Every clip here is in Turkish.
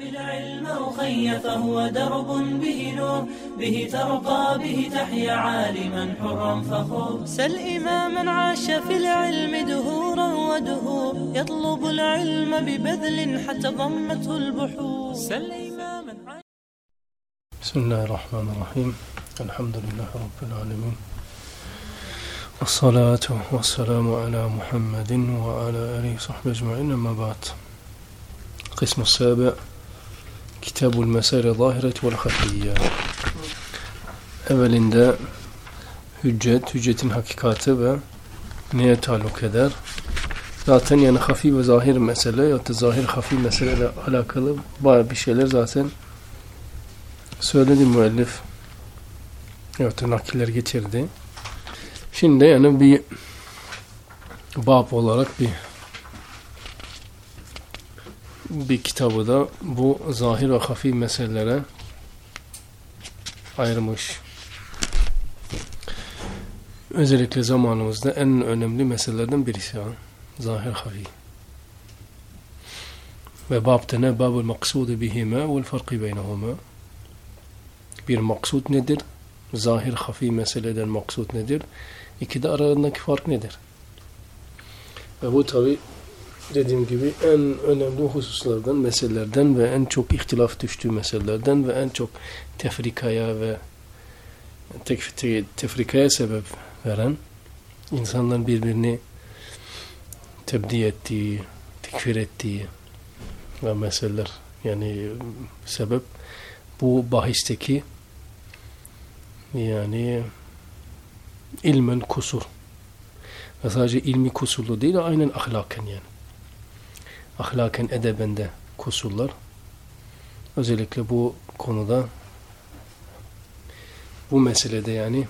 بالعلم أخي فهو درب به نور به ترقى به تحيا عالما حرا فخور. سل إماما عاش في العلم دهورا ودهور يطلب العلم ببذل حتى ضمته البحور. سل إماما عاش بسم الله الرحمن الرحيم. الحمد لله رب العالمين. والصلاة والسلام على محمد وعلى آله وصحبه أجمعين أما بعد. القسم السابع Kitabul Mesele Zahiret vel Hatiyye Evvelinde hüccet, hüccetin hakikati ve neye taluk eder? Zaten yani hafi ve zahir mesele ya da zahir hafi meseleyle alakalı baya bir şeyler zaten söyledi müellif. Ya da nakiller getirdi. Şimdi yani bir bab olarak bir bir kitabı da bu zahir ve hafi meselelere ayırmış. Özellikle zamanımızda en önemli meselelerden birisi ya. Zahir hafi. Ve babda ne? Babul maksudu bihime vel farkı beynehuma. Bir maksud nedir? Zahir hafi meseleden maksud nedir? İki de aralarındaki fark nedir? Ve bu tabi dediğim gibi en önemli hususlardan, meselelerden ve en çok ihtilaf düştüğü meselelerden ve en çok tefrikaya ve tefrikaya sebep veren insanların birbirini tebdi ettiği, tekfir ettiği ve meseleler yani sebep bu bahisteki yani ilmen kusur ve sadece ilmi kusurlu değil aynen ahlaken yani ahlaken edebende kusurlar özellikle bu konuda bu meselede yani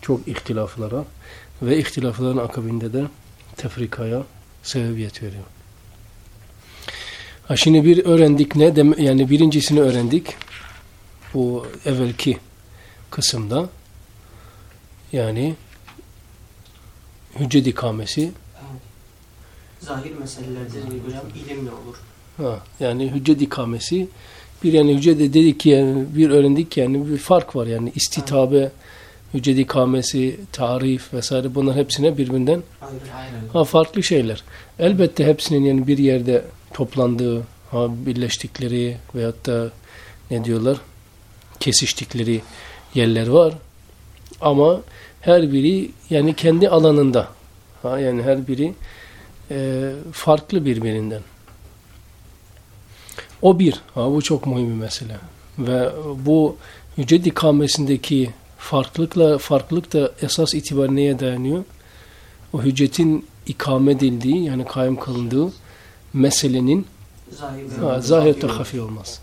çok ihtilaflara ve ihtilafların akabinde de tefrikaya sebebiyet veriyor. Ha şimdi bir öğrendik ne? Dem yani birincisini öğrendik. Bu evvelki kısımda yani hüccet ikamesi Zahir meselelerde hocam ilimle olur. ha, yani hüccet ikamesi bir yani hüccede dedik ki yani bir öğrendik ki yani bir fark var yani istitabe hüccet ikamesi, tarif vesaire bunlar hepsine birbirinden ha, farklı şeyler. Elbette hepsinin yani bir yerde toplandığı, ha, birleştikleri veyahut da ne diyorlar kesiştikleri yerler var. Ama her biri yani kendi alanında. Ha, yani her biri e, farklı birbirinden. O bir. Ha, bu çok mühim bir mesele. Ve bu hüccet ikamesindeki farklılıkla farklılık da esas itibar neye dayanıyor? O hüccetin ikame edildiği yani kaim kılındığı meselenin Zahir ve Ha, zahir ve hafi olmaz.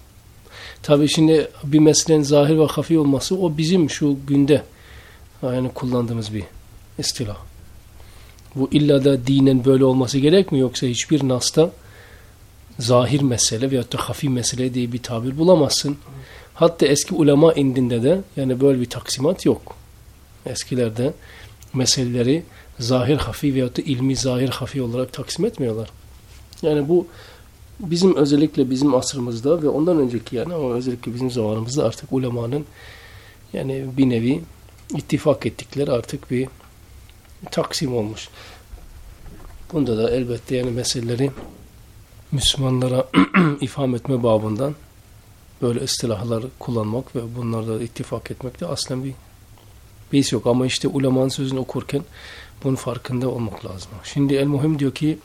Tabi şimdi bir meselenin zahir ve hafi olması o bizim şu günde yani kullandığımız bir istilah. Bu illa da dinen böyle olması gerek mi yoksa hiçbir nasta zahir mesele veyahut da hafi mesele diye bir tabir bulamazsın. Hatta eski ulema indinde de yani böyle bir taksimat yok. Eskilerde meseleleri zahir hafi veyahut da ilmi zahir hafi olarak taksim etmiyorlar. Yani bu bizim özellikle bizim asrımızda ve ondan önceki yani ama özellikle bizim zamanımızda artık ulemanın yani bir nevi ittifak ettikleri artık bir taksim olmuş. Bunda da elbette yani meseleleri Müslümanlara ifham etme babından böyle istilahları kullanmak ve bunlarda ittifak etmek de aslen bir beis yok. Ama işte ulemanın sözünü okurken bunun farkında olmak lazım. Şimdi el muhim diyor ki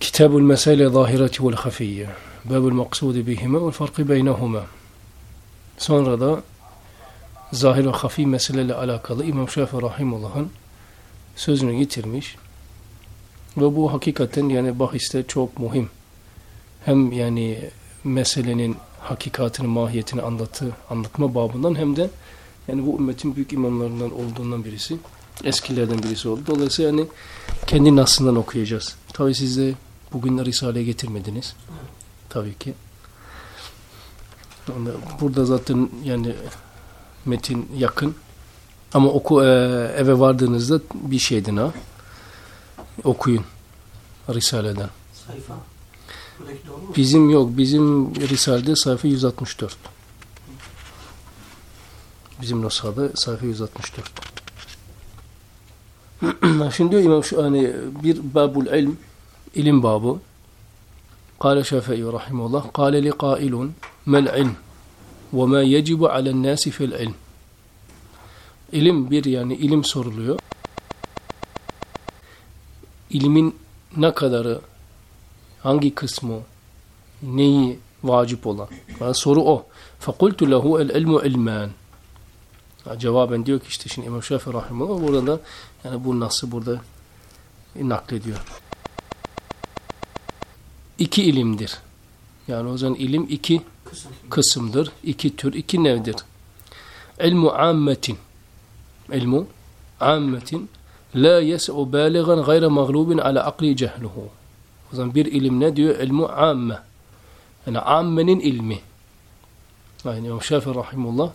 Kitabul mesele zahireti vel hafiyye Babul maksudi bihime vel farkı beynehuma Sonra da zahir ve hafi meseleyle alakalı İmam Şafii Rahimullah'ın sözünü getirmiş. Ve bu hakikaten yani bahiste çok mühim. Hem yani meselenin hakikatini, mahiyetini anlatı, anlatma babından hem de yani bu ümmetin büyük imamlarından olduğundan birisi. Eskilerden birisi oldu. Dolayısıyla yani kendi nasından okuyacağız. Tabi siz de bugün Risale'ye getirmediniz. Tabii ki. Burada zaten yani metin yakın. Ama oku e, eve vardığınızda bir şeydin ha. Okuyun Risale'den. Sayfa. Bizim yok. Bizim Risale'de sayfa 164. Bizim Nusa'da sayfa 164. Şimdi diyor İmam Şuhani bir babul ilm, ilim babı. Kale Şafii Rahimullah, kale li kailun mel ilm. وما يجب على الناس في العلم İlim bir yani ilim soruluyor. İlimin ne kadarı, hangi kısmı, neyi vacip olan? Yani soru o. فَقُلْتُ لَهُ الْعِلْمُ ilman. Cevaben diyor ki işte şimdi İmam Şafii Rahimullah burada yani bu nasıl burada naklediyor. İki ilimdir. Yani o zaman ilim iki Kısım. kısımdır, iki tür, iki nevdir. İlmu ammetin. İlmu ammetin la yes'u baligan gayre mağlubin ala akli cehluhu. O zaman bir ilim ne diyor? İlmu amme. Yani ammenin ilmi. Yani İmam Şafii Rahimullah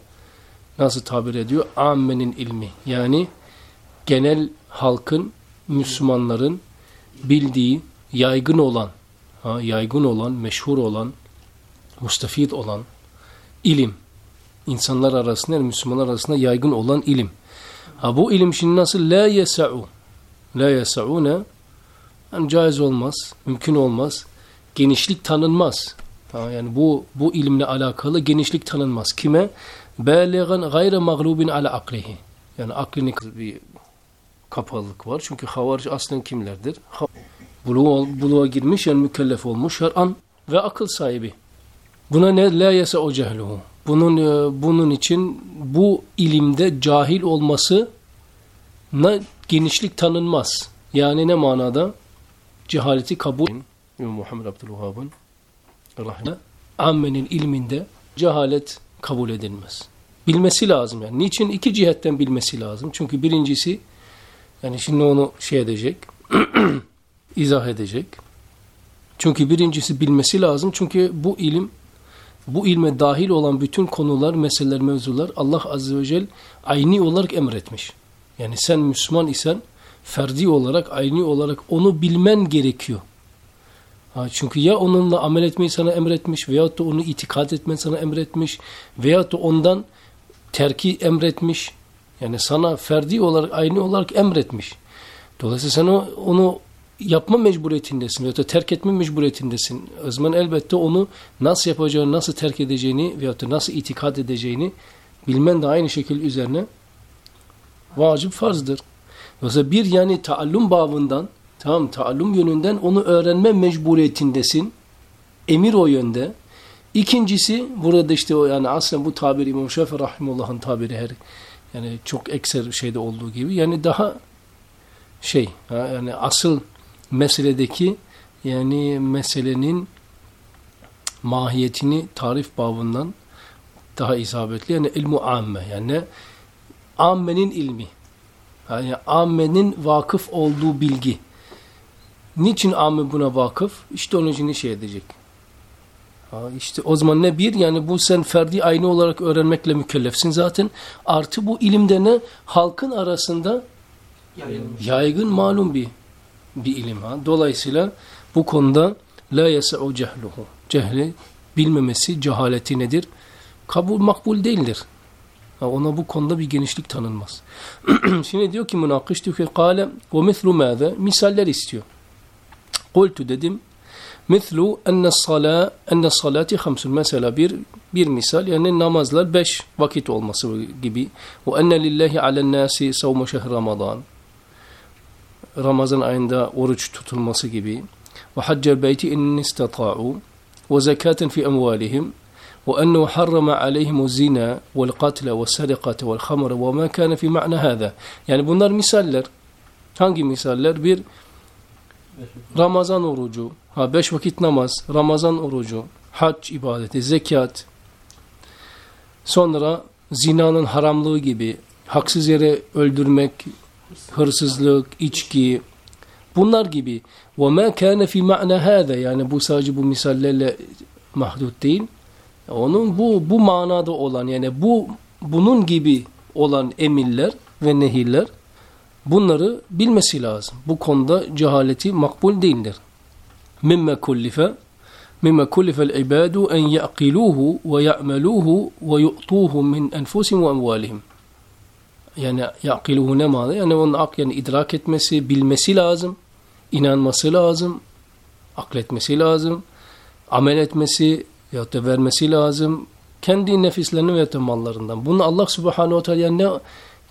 nasıl tabir ediyor? Ammenin ilmi. Yani genel halkın, Müslümanların bildiği, yaygın olan, ha, yaygın olan, meşhur olan, mustafid olan ilim. İnsanlar arasında, Müslümanlar arasında yaygın olan ilim. Ha bu ilim şimdi nasıl? La yesa'u. La yesa'u ne? Yani caiz olmaz, mümkün olmaz. Genişlik tanınmaz. Ha, yani bu bu ilimle alakalı genişlik tanınmaz. Kime? Baligan gayre mağlubin ala aklihi. Yani aklini bir kapalılık var. Çünkü havarici aslen kimlerdir? Buluğa, buluğa girmiş yani mükellef olmuş şer'an ve akıl sahibi. Buna ne? La yese o cehluhu. Bunun, e, bunun için bu ilimde cahil olması ne genişlik tanınmaz. Yani ne manada? Cehaleti kabul. Muhammed Abdülvahhab'ın rahmetine ammenin ilminde cehalet kabul edilmez. Bilmesi lazım yani. Niçin? iki cihetten bilmesi lazım. Çünkü birincisi yani şimdi onu şey edecek izah edecek. Çünkü birincisi bilmesi lazım. Çünkü bu ilim bu ilme dahil olan bütün konular, meseleler, mevzular Allah Azze ve Celle ayni olarak emretmiş. Yani sen Müslüman isen ferdi olarak, ayni olarak onu bilmen gerekiyor. Ha, çünkü ya onunla amel etmeyi sana emretmiş veyahut da onu itikad etmen sana emretmiş veyahut da ondan terki emretmiş. Yani sana ferdi olarak, ayni olarak emretmiş. Dolayısıyla sen onu yapma mecburiyetindesin veyahut da terk etme mecburiyetindesin. O zaman elbette onu nasıl yapacağını, nasıl terk edeceğini veyahut nasıl itikad edeceğini bilmen de aynı şekilde üzerine vacip farzdır. Yoksa bir yani taallum babından, tamam taallum yönünden onu öğrenme mecburiyetindesin. Emir o yönde. İkincisi burada işte o yani aslında bu tabir İmam Şafii Rahimullah'ın tabiri her yani çok ekser şeyde olduğu gibi yani daha şey yani asıl meseledeki yani meselenin mahiyetini tarif babından daha isabetli yani ilmu amme yani ammenin ilmi. Yani ammenin vakıf olduğu bilgi. Niçin amme buna vakıf? İşte onun için şey edecek. Ha işte o zaman ne bir? Yani bu sen ferdi aynı olarak öğrenmekle mükellefsin zaten. Artı bu ilimde ne? Halkın arasında yaygın malum bir bir ilim ha. Dolayısıyla bu konuda la yes'u cehluhu. Cehli bilmemesi, cehaleti nedir? Kabul makbul değildir. Ha, ona bu konuda bir genişlik tanınmaz. Şimdi diyor ki münakış diyor ki kâle ve mithlu mâze misaller istiyor. Kultu dedim mithlu enne salâ enne salati hamsun mesela bir bir misal yani namazlar beş vakit olması gibi ve enne lillahi alen nasi savmu şehr ramazan Ramazan ayında oruç tutulması gibi. Ve haccel beyti in istata'u ve zekaten fi emvalihim ve ennehu harrama aleyhimu zina vel katle ve sadikate vel hamre ve ma kana fi ma'na hâzâ yani bunlar misaller. Hangi misaller? Bir Ramazan orucu ha beş vakit namaz Ramazan orucu hac ibadeti zekat. Sonra zinanın haramlığı gibi haksız yere öldürmek hırsızlık, içki bunlar gibi ve ma kana fi ma'na hada yani bu sadece bu misallerle mahdut değil. Onun bu bu manada olan yani bu bunun gibi olan emirler ve nehirler bunları bilmesi lazım. Bu konuda cehaleti makbul değildir. Mimme kullife مما كلف العباد أن يعقلوه ويعملوه ويؤطوه من أنفسهم وأموالهم yani yakiluhu ne mana? Yani onun ak yani idrak etmesi, bilmesi lazım, inanması lazım, akletmesi lazım, amel etmesi ya da vermesi lazım. Kendi nefislerinin ve mallarından. Bunu Allah subhanahu wa ta'ala ne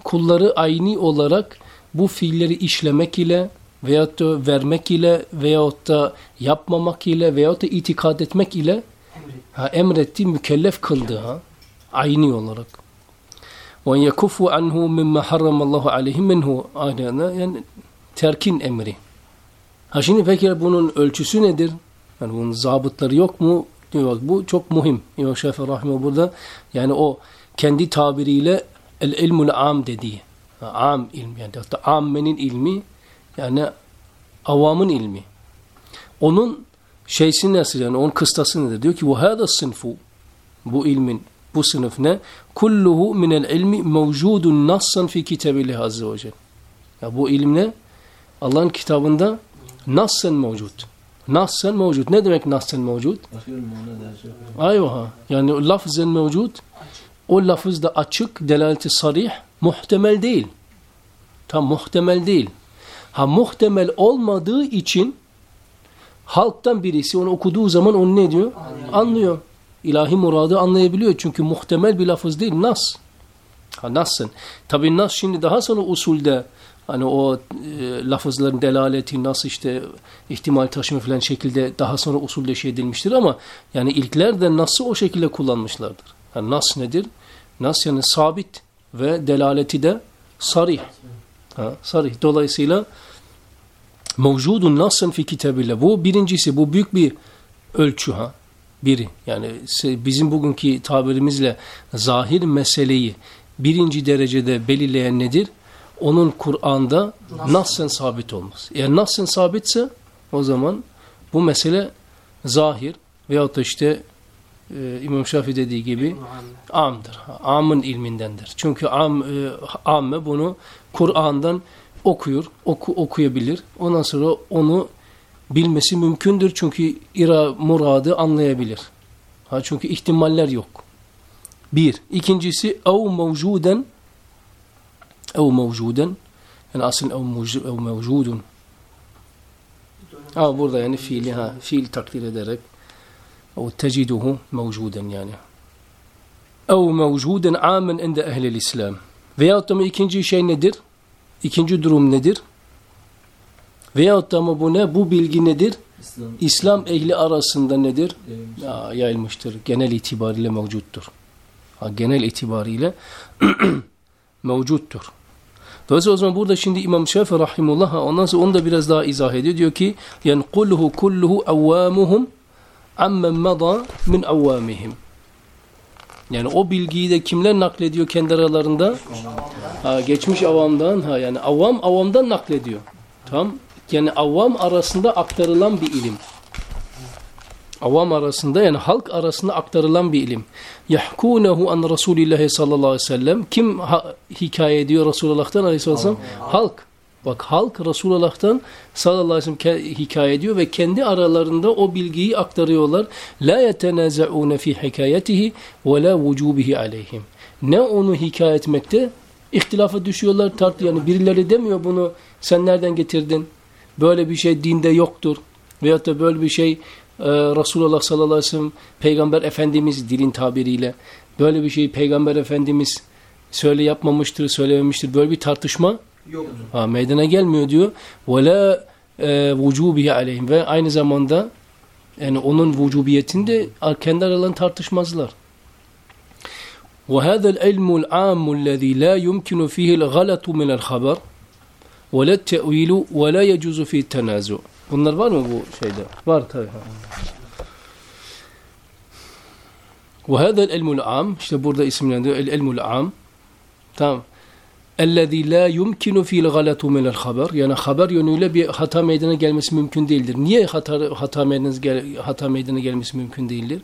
kulları aynı olarak bu fiilleri işlemek ile veyahut da vermek ile veyahut da yapmamak ile veyahut da itikad etmek ile ha, emretti, mükellef kıldı ha. Aynı olarak. Ve yekufu anhu mimma harramallahu aleyhi minhu. Aynen yani terkin emri. Ha şimdi peki bunun ölçüsü nedir? Yani bunun zabıtları yok mu? Diyor. Bu çok mühim. İmam Şafii Rahimah burada yani o kendi tabiriyle el ilmul am dediği. Ha, Am ilmi yani hatta ammenin ilmi yani avamın ilmi. Onun şeysi nasıl yani onun kıstası nedir? Diyor ki bu hada sınıfu bu ilmin bu sınıf ne? Kulluhu minel ilmi mevcudun nassan fi kitabillah azze ve celle. Ya bu ilim ne? Allah'ın kitabında nassan mevcut. Nassan mevcut. Ne demek nassan mevcut? Ayva. Yani lafzen mevcut. O lafız da açık, delaleti sarih, muhtemel değil. Tam muhtemel değil. Ha muhtemel olmadığı için halktan birisi onu okuduğu zaman onu ne diyor? Anlıyor. İlahi muradı anlayabiliyor. Çünkü muhtemel bir lafız değil. Nas. Ha nassın. Tabi nas şimdi daha sonra usulde hani o e, lafızların delaleti nasıl işte ihtimal taşıma falan şekilde daha sonra usulleşe edilmiştir ama yani ilkler de nasıl o şekilde kullanmışlardır. Yani nas nedir? Nas yani sabit ve delaleti de sarih. Ha, sarih. Dolayısıyla mevcudun nasın fi kitabillah. Bu birincisi bu büyük bir ölçü ha. Biri. Yani bizim bugünkü tabirimizle zahir meseleyi birinci derecede belirleyen nedir? Onun Kur'an'da Nas. nasın sabit olması. Eğer nasın sabitse o zaman bu mesele zahir veyahut da işte e, İmam Şafii dediği gibi amdır. Amın ilmindendir. Çünkü am, e, amme bunu Kur'an'dan okuyor, oku, okuyabilir. Ondan sonra onu bilmesi mümkündür. Çünkü ira muradı anlayabilir. Ha, çünkü ihtimaller yok. Bir. İkincisi ev mevcuden ev mevcuden yani asıl ev, mevcu- ev mevcudun. Ha, burada yani fiili ha, fiil takdir ederek o teciduhu mevcuden yani. Ev mevcuden amen inde ehlil İslam. Veyahut da ikinci şey nedir? İkinci durum nedir? Veyahut da mı bu ne? Bu bilgi nedir? İslam İslam ehli arasında nedir? yayılmış. Ya, yayılmıştır. Genel itibariyle mevcuttur. Ha, genel itibariyle mevcuttur. Dolayısıyla o zaman burada şimdi İmam Şafii rahimullah ondan sonra onu da biraz daha izah ediyor. Diyor ki yenkulhu kulluhu avvamuhum ammen mada min avvamihim. Yani o bilgiyi de kimler naklediyor kendi aralarında? Ha, geçmiş avamdan ha yani avam avamdan naklediyor. Tamam? Yani avam arasında aktarılan bir ilim. Avam arasında yani halk arasında aktarılan bir ilim. Yahkunehu an Resulillahi sallallahu aleyhi ve sellem. Kim ha- hikaye ediyor Resulullah'tan aleyhisselam? Halk. Bak halk Resulullah'tan sallallahu aleyhi ve sellem hikaye ediyor ve kendi aralarında o bilgiyi aktarıyorlar. La yetenazaune fi hikayetihi ve la vucubihi aleyhim. Ne onu hikaye etmekte ihtilafa düşüyorlar tart yani birileri demiyor bunu sen nereden getirdin? Böyle bir şey dinde yoktur. Veyahut da böyle bir şey e, Resulullah sallallahu aleyhi ve sellem Peygamber Efendimiz dilin tabiriyle böyle bir şeyi Peygamber Efendimiz söyle yapmamıştır, söylememiştir. Böyle bir tartışma Yoktur. ha, meydana gelmiyor diyor. Ve la e, vücubihi aleyhim ve aynı zamanda yani onun vücubiyetinde kendi aralarında tartışmazlar. وهذا العلم العام الذي لا يمكن فيه الغلط من الخبر ولا التأويل ولا يجوز فيه التنازع. Bunlar var mı bu şeyde? Var tabii. وهذا العلم العام işte burada isimlendiriyor. El ilmul am. Tamam. اَلَّذ۪ي لَا يُمْكِنُ ف۪ي الْغَلَةُ مِنَ الْخَبَرِ Yani haber yönüyle bir hata meydana gelmesi mümkün değildir. Niye hata, hata, meydana, gel, hata meydana gelmesi mümkün değildir?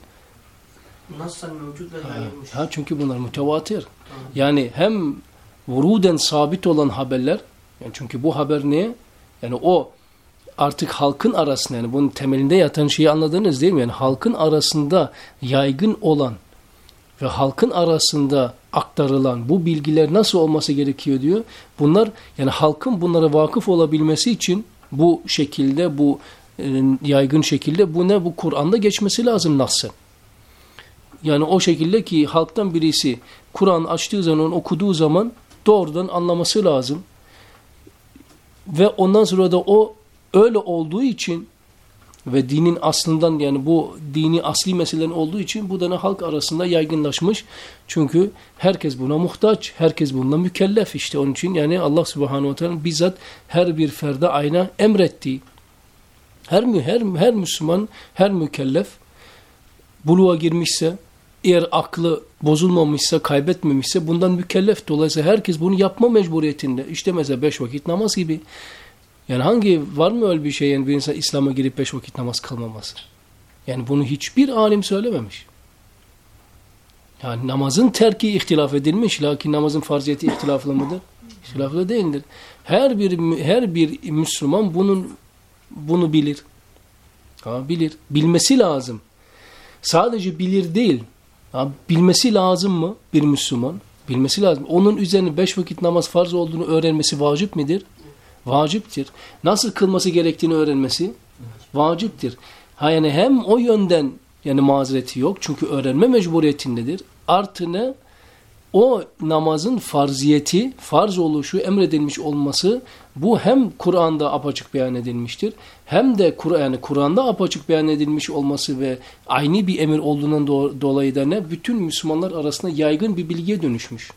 Nasıl mevcut ve yayılmış. Ha, çünkü bunlar mütevatir. Yani hem vuruden sabit olan haberler, yani çünkü bu haber ne? Yani o artık halkın arasında yani bunun temelinde yatan şeyi anladınız değil mi? Yani halkın arasında yaygın olan ve halkın arasında aktarılan bu bilgiler nasıl olması gerekiyor diyor. Bunlar yani halkın bunlara vakıf olabilmesi için bu şekilde bu e, yaygın şekilde bu ne bu Kur'an'da geçmesi lazım nasıl? Yani o şekilde ki halktan birisi Kur'an açtığı zaman okuduğu zaman doğrudan anlaması lazım. Ve ondan sonra da o öyle olduğu için ve dinin aslından yani bu dini asli meselelerin olduğu için bu da halk arasında yaygınlaşmış. Çünkü herkes buna muhtaç, herkes bununla mükellef işte onun için yani Allah Subhanahu Teala bizzat her bir ferde ayna emretti. Her her her Müslüman, her mükellef buluğa girmişse, eğer aklı bozulmamışsa, kaybetmemişse bundan mükellef. Dolayısıyla herkes bunu yapma mecburiyetinde. İşte mesela beş vakit namaz gibi. Yani hangi var mı öyle bir şey yani bir insan İslam'a girip beş vakit namaz kılmaması? Yani bunu hiçbir alim söylememiş. Yani namazın terki ihtilaf edilmiş lakin namazın farziyeti ihtilaflı mıdır? İhtilaflı değildir. Her bir her bir Müslüman bunun bunu bilir. Ha, bilir. Bilmesi lazım. Sadece bilir değil. Ha, bilmesi lazım mı bir Müslüman? Bilmesi lazım. Onun üzerine beş vakit namaz farz olduğunu öğrenmesi vacip midir? Vaciptir. Nasıl kılması gerektiğini öğrenmesi vaciptir. Ha yani hem o yönden yani mazereti yok çünkü öğrenme mecburiyetindedir. Artı ne? O namazın farziyeti, farz oluşu, emredilmiş olması bu hem Kur'an'da apaçık beyan edilmiştir. Hem de Kur yani Kur'an'da apaçık beyan edilmiş olması ve aynı bir emir olduğundan do dolayı da ne? Bütün Müslümanlar arasında yaygın bir bilgiye dönüşmüş.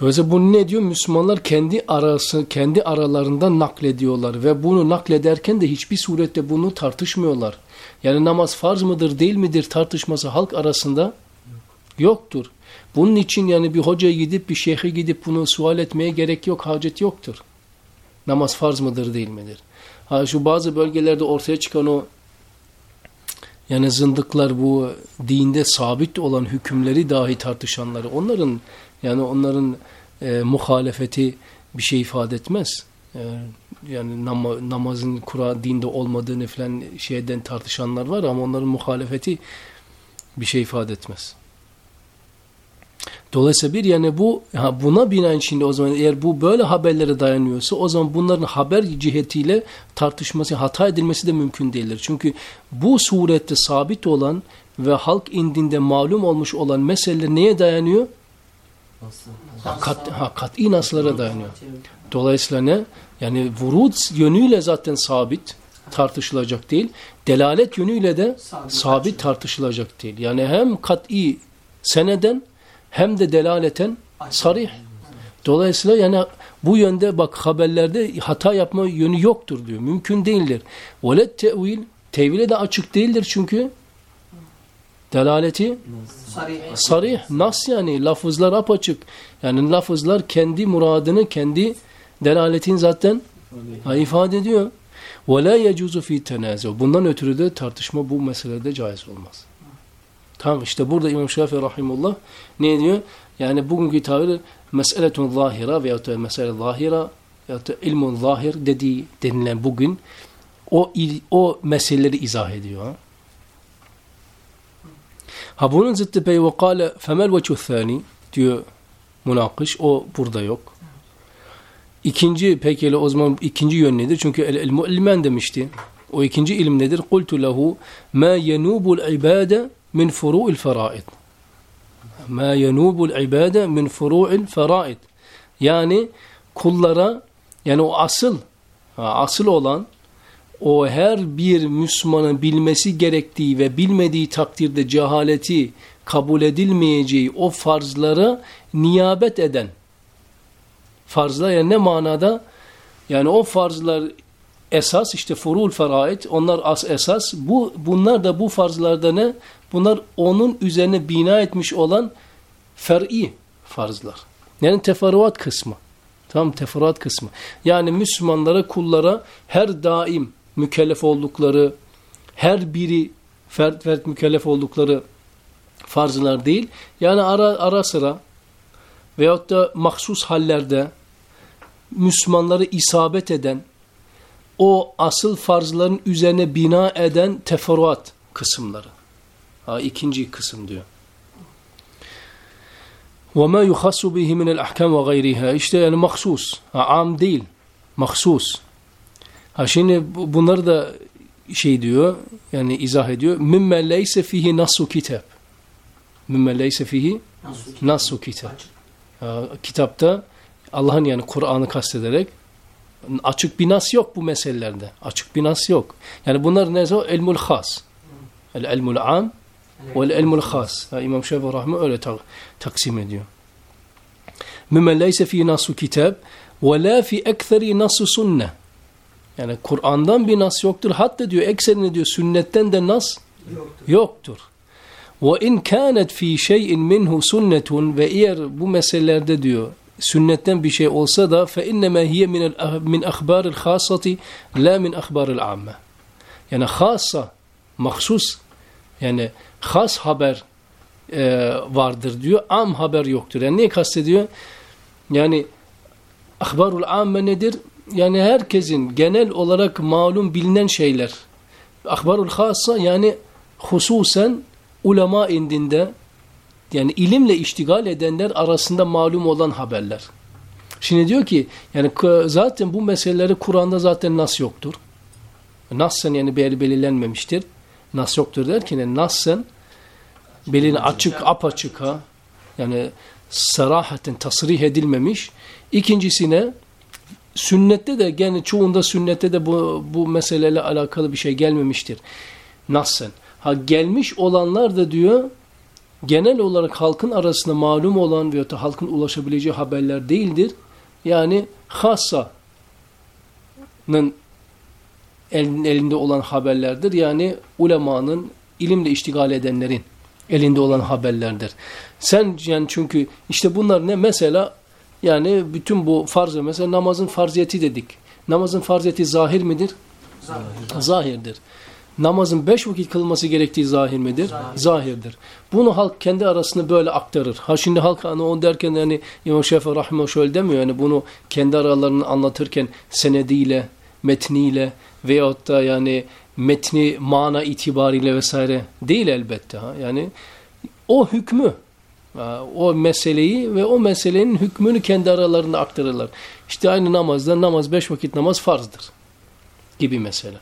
Dolayısıyla bunu ne diyor? Müslümanlar kendi arası, kendi aralarında naklediyorlar ve bunu naklederken de hiçbir surette bunu tartışmıyorlar. Yani namaz farz mıdır değil midir tartışması halk arasında yoktur. Bunun için yani bir hocaya gidip bir şeyhe gidip bunu sual etmeye gerek yok, hacet yoktur. Namaz farz mıdır değil midir? Ha şu bazı bölgelerde ortaya çıkan o yani zındıklar bu dinde sabit olan hükümleri dahi tartışanları onların yani onların e, muhalefeti bir şey ifade etmez. E, yani nam namazın Kur'an dinde olmadığını falan şeyden tartışanlar var ama onların muhalefeti bir şey ifade etmez. Dolayısıyla bir yani bu ha buna binaen şimdi o zaman eğer bu böyle haberlere dayanıyorsa o zaman bunların haber cihetiyle tartışması, hata edilmesi de mümkün değildir. Çünkü bu surette sabit olan ve halk indinde malum olmuş olan meseleler neye dayanıyor? Kat, ha, kat'i naslara dayanıyor. Dolayısıyla ne? Yani vurut yönüyle zaten sabit tartışılacak değil. Delalet yönüyle de sabit tartışılacak değil. Yani hem kat'i seneden hem de delaleten sarih. Dolayısıyla yani bu yönde bak haberlerde hata yapma yönü yoktur diyor. Mümkün değildir. Velet tevil tevile de açık değildir çünkü delaleti sarih. sarih. Nas yani lafızlar apaçık. Yani lafızlar kendi muradını kendi delaletin zaten ifade ediyor. Ve la yecuzu fi tenazu. Bundan ötürü de tartışma bu meselede caiz olmaz. Tamam işte burada İmam Şafii rahimullah ne diyor? Yani bugünkü tabirle meseletun zahira veyahut da mesele zahira veyahut da ilmun zahir dediği denilen bugün o o meseleleri izah ediyor. Ha, ha bunun zıttı pey ve kâle femel veçu thani diyor münakış. O burada yok. İkinci pekala o zaman ikinci yön nedir? Çünkü el ilmu ilmen demişti. O ikinci ilim nedir? Kultu lehu ma yenubul ibade min furu'il feraid. Ma yenubul ibade min furu'il feraid. Yani kullara yani o asıl asıl olan o her bir Müslümanın bilmesi gerektiği ve bilmediği takdirde cehaleti kabul edilmeyeceği o farzlara niyabet eden farzlar yani ne manada yani o farzlar esas işte furul feraid onlar as esas bu bunlar da bu farzlarda ne bunlar onun üzerine bina etmiş olan fer'i farzlar. Yani teferruat kısmı. Tamam teferruat kısmı. Yani Müslümanlara kullara her daim mükellef oldukları her biri fert fert mükellef oldukları farzlar değil. Yani ara, ara sıra veyahut da mahsus hallerde Müslümanları isabet eden o asıl farzların üzerine bina eden teferruat kısımları. Ha, ikinci kısım diyor. وَمَا يُخَصُّ بِهِ مِنَ الْأَحْكَامِ وَغَيْرِهَا İşte yani mahsus. Ha, am değil. Mahsus. Ha şimdi bunları da şey diyor, yani izah ediyor. مِمَّا لَيْسَ فِيهِ نَصُّ kitap. مِمَّا لَيْسَ فِيهِ Nasıl? نَصُّ kitap. Ha, kitapta Allah'ın yani Kur'an'ı kastederek açık bir nas yok bu meselelerde. Açık bir nas yok. Yani bunlar ne? Elmul has. El elmul am ve elmul has. Ha, İmam Şafii Rahmi öyle ta taksim ediyor. Mimmen leyse fi nasu kitab ve la fi ektheri nasu sünne. Yani Kur'an'dan bir nas yoktur. Hatta diyor ekserini diyor sünnetten de nas Yoktur. yoktur. Ve in kanet fi şey'in minhu sünnetun ve eğer bu meselelerde diyor sünnetten bir şey olsa da fe innema hiye min min ahbaril hasati la min ahbaril amme. Yani hassa, mahsus yani has haber e, vardır diyor. Am haber yoktur. Yani neyi kastediyor? Yani ahbarul amme nedir? Yani herkesin genel olarak malum bilinen şeyler. Ahbarul hassa yani hususen ulema indinde yani ilimle iştigal edenler arasında malum olan haberler. Şimdi diyor ki yani zaten bu meseleleri Kur'an'da zaten nas yoktur. Nassen yani bel belirlenmemiştir. Nas yoktur derken yani nassen belirli açık apaçık ha yani sarahaten tasrih edilmemiş. İkincisine sünnette de gene çoğunda sünnette de bu, bu meseleyle alakalı bir şey gelmemiştir. Nassen. Ha gelmiş olanlar da diyor genel olarak halkın arasında malum olan veyahut da halkın ulaşabileceği haberler değildir. Yani hassa el- elinde olan haberlerdir. Yani ulemanın ilimle iştigal edenlerin elinde olan haberlerdir. Sen yani çünkü işte bunlar ne mesela yani bütün bu farz mesela namazın farziyeti dedik. Namazın farziyeti zahir midir? Zahir. Zahirdir. Namazın beş vakit kılması gerektiği zahir midir? Zahir. Zahirdir. Bunu halk kendi arasında böyle aktarır. Ha şimdi halk hani onu derken yani İmam Şafii Rahimah şöyle demiyor. Yani bunu kendi aralarını anlatırken senediyle, metniyle veyahut da yani metni mana itibariyle vesaire değil elbette. Ha. Yani o hükmü o meseleyi ve o meselenin hükmünü kendi aralarında aktarırlar. İşte aynı namazda namaz beş vakit namaz farzdır gibi mesele.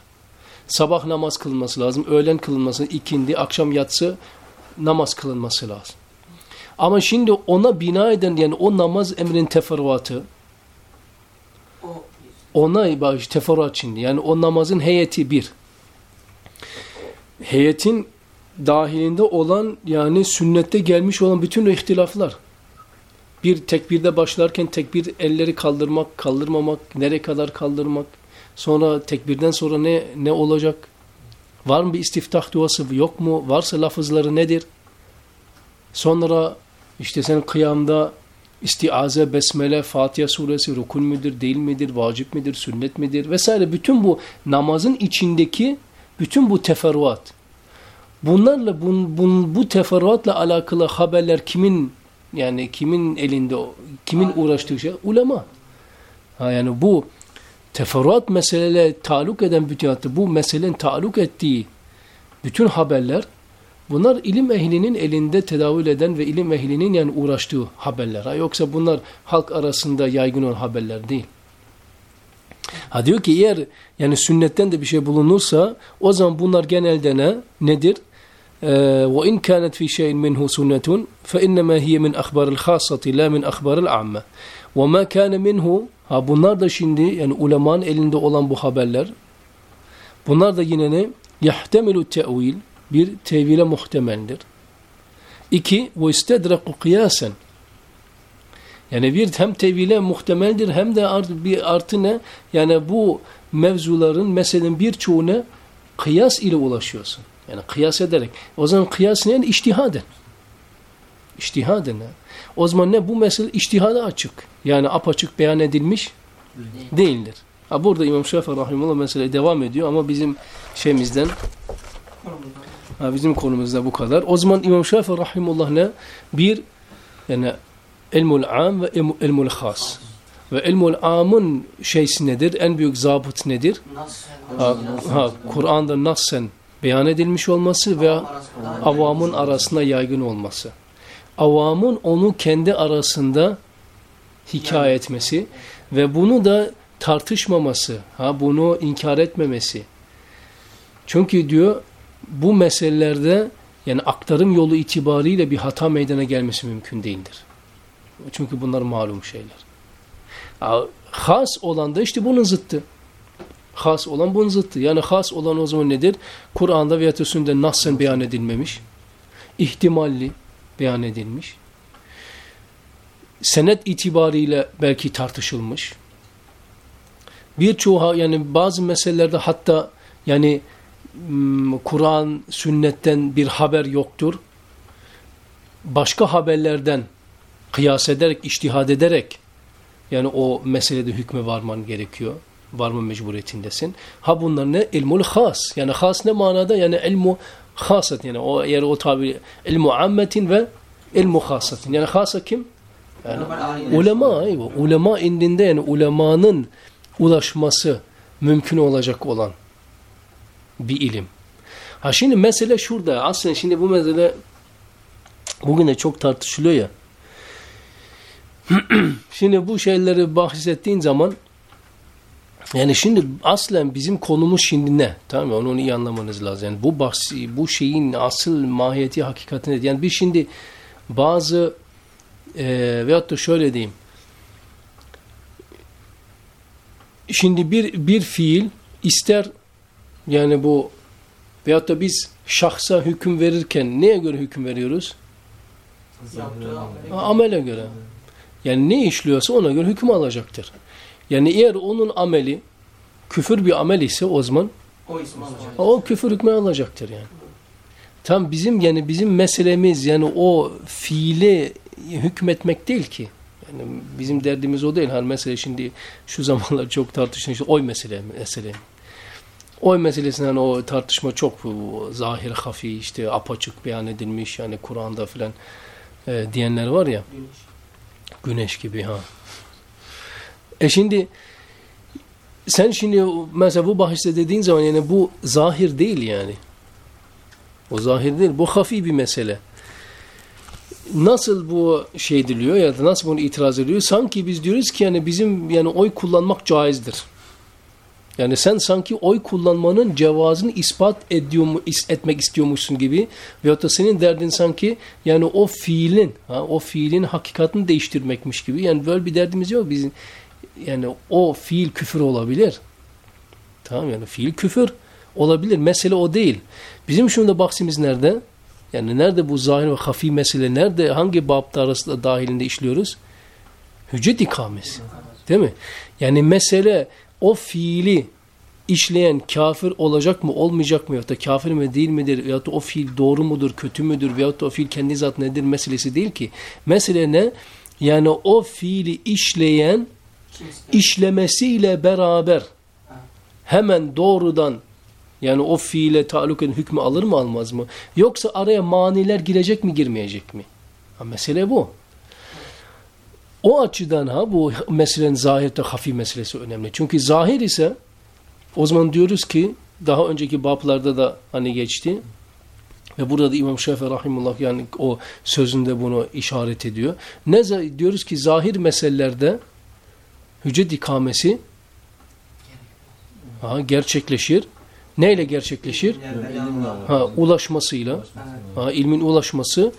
Sabah namaz kılınması lazım, öğlen kılınması, ikindi, akşam yatsı namaz kılınması lazım. Ama şimdi ona bina eden yani o namaz emrin teferruatı, ona bak teferruat şimdi yani o namazın heyeti bir. Heyetin dahilinde olan yani sünnette gelmiş olan bütün ihtilaflar. Bir tekbirde başlarken tekbir elleri kaldırmak, kaldırmamak, nereye kadar kaldırmak. Sonra tekbirden sonra ne ne olacak? Var mı bir istiftah duası yok mu? Varsa lafızları nedir? Sonra işte sen kıyamda istiaze, besmele, Fatiha suresi rukun müdür, değil midir, vacip midir, sünnet midir vesaire. Bütün bu namazın içindeki bütün bu teferruat. Bunlarla bun, bun, bu teferruatla alakalı haberler kimin yani kimin elinde, kimin uğraştığı şey? Ulema. Ha yani bu teferruat meseleyle taluk eden bütün hatta bu meselenin taluk ettiği bütün haberler bunlar ilim ehlinin elinde tedavül eden ve ilim ehlinin yani uğraştığı haberler. Ha, yoksa bunlar halk arasında yaygın olan haberler değil. Ha diyor ki eğer yani sünnetten de bir şey bulunursa o zaman bunlar genelde ne? Nedir? Ve in kanet fi şeyin minhu sünnetun fe innema hiye min akhbaril khasati la min akhbaril amme. Ve ma kana minhu ha bunlar da şimdi yani ulemanın elinde olan bu haberler bunlar da yine ne? Yahtemilu te'vil bir tevile muhtemeldir. İki ve istedreku kıyasen yani bir hem tevile muhtemeldir hem de art, bir artı ne? Yani bu mevzuların meselenin birçoğuna kıyas ile ulaşıyorsun. Yani kıyas ederek. O zaman kıyas ne? Yani iştihaden. İştihaden. ha. O zaman ne? Bu mesele iştihada açık. Yani apaçık beyan edilmiş değildir. Ha burada İmam Şafii Rahimullah mesele devam ediyor ama bizim şeyimizden. Ha, bizim konumuzda bu kadar. O zaman İmam Şafii Rahimullah ne? Bir, yani ilmul am ve ilmul khas. Ve ilmul amın şeysi nedir? En büyük zabıt nedir? Kur'an'da nassen beyan edilmiş olması ve avamın arasında yaygın olması. Avamın onu kendi arasında hikaye etmesi ve bunu da tartışmaması, ha bunu inkar etmemesi. Çünkü diyor bu meselelerde yani aktarım yolu itibariyle bir hata meydana gelmesi mümkün değildir. Çünkü bunlar malum şeyler. Ha, Has olan da işte bunun zıttı. Has olan bunun zıttı. Yani has olan o zaman nedir? Kur'an'da veya sünnette nassen beyan edilmemiş. ihtimalli beyan edilmiş. Senet itibariyle belki tartışılmış. Birçoğu yani bazı meselelerde hatta yani Kur'an, sünnetten bir haber yoktur. Başka haberlerden kıyas ederek, iştihad ederek yani o meselede hükme varman gerekiyor. Varma mecburiyetindesin. Ha bunlar ne? İlmul has. Yani has ne manada? Yani ilmu hasat. Yani o eğer o tabiri ilmu ammetin ve ilmu hasatin. Yani hasa kim? Yani ulema. Eyvah. Ulema indinde yani ulemanın ulaşması mümkün olacak olan bir ilim. Ha şimdi mesele şurada. Aslında şimdi bu mesele bugün de çok tartışılıyor ya. Şimdi bu şeyleri bahsettiğin zaman yani şimdi aslen bizim konumuz şimdi ne? Tamam mı? Onu, onu iyi anlamanız lazım. Yani bu bahsi, bu şeyin asıl mahiyeti hakikatine yani biz şimdi bazı e, veyahut da şöyle diyeyim. Şimdi bir bir fiil ister yani bu veyahut da biz şahsa hüküm verirken neye göre hüküm veriyoruz? Yaptığı Amele göre. Yani ne işliyorsa ona göre hüküm alacaktır. Yani eğer onun ameli küfür bir amel ise o zaman O o küfür hükmü alacaktır yani. Tam bizim yani bizim meselemiz yani o fiili hükmetmek değil ki. Yani bizim derdimiz o değil. Hani mesela şimdi şu zamanlar çok tartışılan işte oy mesele mesele. Oy meselesinden o tartışma çok zahir hafi işte apaçık beyan edilmiş yani Kur'an'da filan e, diyenler var ya. Güneş gibi ha. E şimdi sen şimdi mesela bu bahiste dediğin zaman yani bu zahir değil yani. O zahir değil. Bu hafi bir mesele. Nasıl bu şey ediliyor ya da nasıl bunu itiraz ediliyor? Sanki biz diyoruz ki yani bizim yani oy kullanmak caizdir. Yani sen sanki oy kullanmanın cevazını ispat ediyor mu, is- etmek istiyormuşsun gibi veyahut da senin derdin sanki yani o fiilin, ha, o fiilin hakikatini değiştirmekmiş gibi. Yani böyle bir derdimiz yok bizim. Yani o fiil küfür olabilir. Tamam yani fiil küfür olabilir. Mesele o değil. Bizim şunda bahsimiz nerede? Yani nerede bu zahir ve hafi mesele nerede? Hangi babda arasında dahilinde işliyoruz? Hüccet ikamesi. Değil mi? Yani mesele o fiili işleyen kafir olacak mı olmayacak mı? Veyahut da kafir mi değil midir? Veyahut da o fiil doğru mudur, kötü müdür? Veyahut da o fiil kendi zat nedir meselesi değil ki. Mesele ne? Yani o fiili işleyen işlemesiyle beraber hemen doğrudan yani o fiile taalluk eden hükmü alır mı almaz mı? Yoksa araya maniler girecek mi girmeyecek mi? Ha, mesele bu. O açıdan ha bu meselenin zahirde hafi meselesi önemli. Çünkü zahir ise o zaman diyoruz ki daha önceki bablarda da hani geçti ve burada da İmam Şafii rahimullah yani o sözünde bunu işaret ediyor. Ne diyoruz ki zahir meselelerde hüccet ikamesi ha, gerçekleşir. Neyle gerçekleşir? Ha, ulaşmasıyla. Ha, ilmin ulaşması.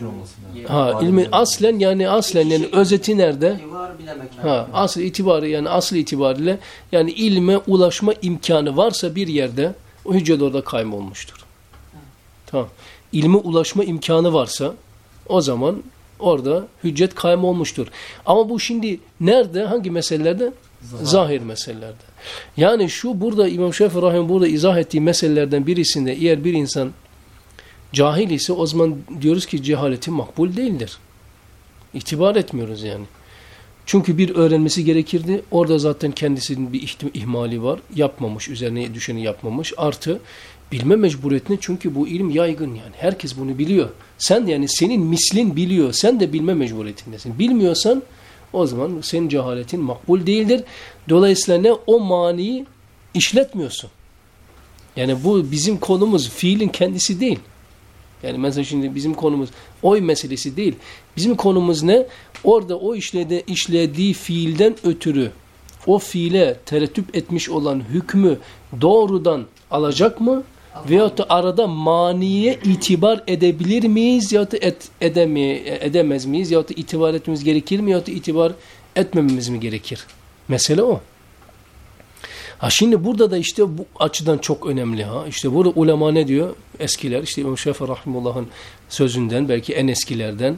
Mümkün olması lazım. Ha, ilmin aslen yani aslen yani özeti nerede? Ha, asıl itibarı yani asıl itibariyle yani ilme ulaşma imkanı varsa bir yerde o hüccet orada kaym olmuştur. Tamam. İlme ulaşma imkanı varsa o zaman orada hüccet kaym olmuştur. Ama bu şimdi nerede? Hangi meselelerde? Zahir meselelerde. Yani şu burada İmam Şafii Rahim burada izah ettiği meselelerden birisinde eğer bir insan cahil ise o zaman diyoruz ki cehaleti makbul değildir. İtibar etmiyoruz yani. Çünkü bir öğrenmesi gerekirdi. Orada zaten kendisinin bir ihmali var. Yapmamış, üzerine düşeni yapmamış. Artı bilme mecburiyetine çünkü bu ilim yaygın yani. Herkes bunu biliyor. Sen yani senin mislin biliyor. Sen de bilme mecburiyetindesin. Bilmiyorsan o zaman senin cehaletin makbul değildir. Dolayısıyla ne o maniyi işletmiyorsun. Yani bu bizim konumuz fiilin kendisi değil. Yani mesela şimdi bizim konumuz oy meselesi değil. Bizim konumuz ne? Orada o işledi, işlediği fiilden ötürü o fiile terettüp etmiş olan hükmü doğrudan alacak mı? Veyahut da arada maniye itibar edebilir miyiz ya da et, edeme, edemez miyiz? Ya da itibar etmemiz gerekir mi ya da itibar etmememiz mi gerekir? Mesele o. Ha şimdi burada da işte bu açıdan çok önemli ha. İşte burada ulema ne diyor? Eskiler işte İmam Şafii Rahimullah'ın sözünden belki en eskilerden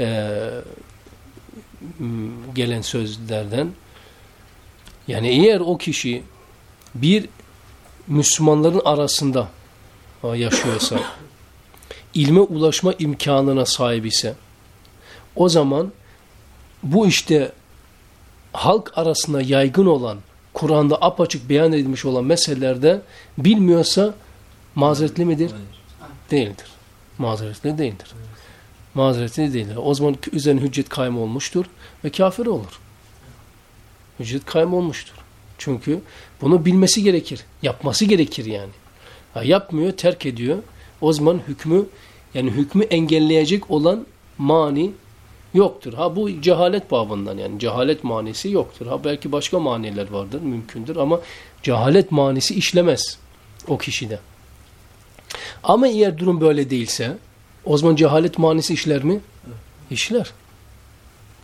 e, gelen sözlerden yani eğer o kişi bir Müslümanların arasında yaşıyorsa, ilme ulaşma imkanına sahip ise, o zaman bu işte halk arasında yaygın olan, Kur'an'da apaçık beyan edilmiş olan meselelerde bilmiyorsa mazeretli midir? Değildir. Mazeretli değildir. Mazeretli değildir. O zaman üzerine hüccet kaym olmuştur ve kafir olur. Hüccet kaym olmuştur. Çünkü bunu bilmesi gerekir. Yapması gerekir yani. Ha, yapmıyor, terk ediyor. O zaman hükmü yani hükmü engelleyecek olan mani yoktur. Ha bu cehalet babından yani cehalet manisi yoktur. Ha belki başka maniler vardır, mümkündür ama cehalet manisi işlemez o kişide. Ama eğer durum böyle değilse o zaman cehalet manisi işler mi? İşler.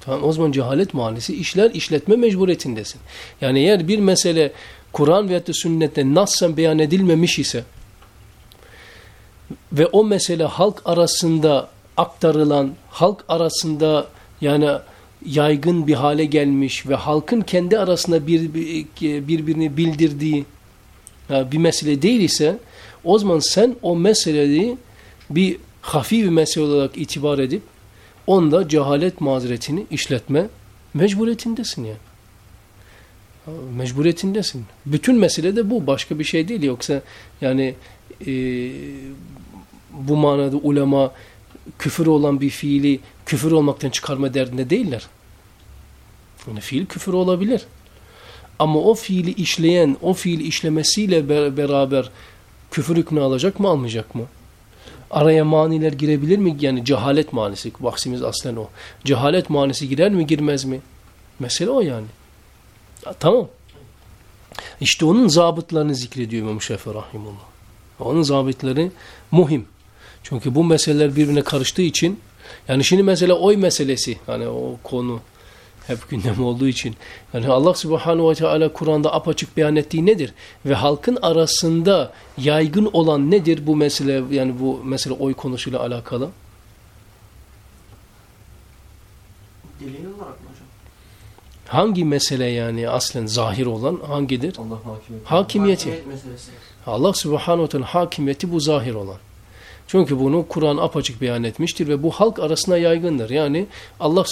Tamam, o zaman cehalet manisi işler işletme mecburiyetindesin. Yani eğer bir mesele Kur'an veya da sünnette nasıl beyan edilmemiş ise ve o mesele halk arasında aktarılan, halk arasında yani yaygın bir hale gelmiş ve halkın kendi arasında bir, bir birbirini bildirdiği bir mesele değil ise o zaman sen o meseleyi bir hafif bir mesele olarak itibar edip onda cehalet mazeretini işletme mecburiyetindesin yani. Mecburiyetindesin. Bütün mesele de bu. Başka bir şey değil. Yoksa yani e, bu manada ulema küfür olan bir fiili küfür olmaktan çıkarma derdinde değiller. Yani fiil küfür olabilir. Ama o fiili işleyen, o fiili işlemesiyle beraber küfür hükmünü alacak mı, almayacak mı? Araya maniler girebilir mi? Yani cehalet manisi. Vaksimiz aslen o. Cehalet manisi girer mi, girmez mi? Mesele o yani. Tamam. İşte onun zabıtlarını zikrediyor İmam Şafii Rahimullah. Onun zabitleri muhim. Çünkü bu meseleler birbirine karıştığı için yani şimdi mesela oy meselesi hani o konu hep gündem olduğu için yani Allah Subhanahu ve Teala Kur'an'da apaçık beyan ettiği nedir? Ve halkın arasında yaygın olan nedir bu mesele yani bu mesele oy konusuyla alakalı? Delil olarak mı hocam? Hangi mesele yani aslen zahir olan hangidir? Allah hakimiyeti. Hakimiyeti. Hakimiyet meselesi. Allah Subhanahu ve Teala hakimiyeti bu zahir olan. Çünkü bunu Kur'an apaçık beyan etmiştir ve bu halk arasında yaygındır. Yani Allah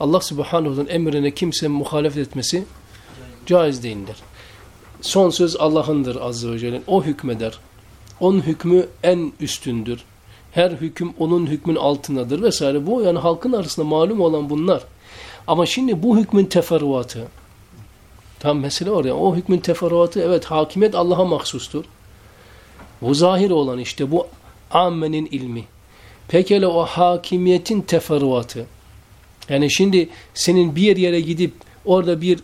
Allah Subhanahu'nun emrine kimse muhalefet etmesi caiz değildir. Son söz Allah'ındır Azze ve Celle. O hükmeder. Onun hükmü en üstündür. Her hüküm onun hükmün altındadır vesaire. Bu yani halkın arasında malum olan bunlar. Ama şimdi bu hükmün teferruatı tam mesele oraya. O hükmün teferruatı evet hakimiyet Allah'a mahsustur. Bu zahir olan işte bu ammenin ilmi. Pekala o hakimiyetin teferruatı. Yani şimdi senin bir yere gidip orada bir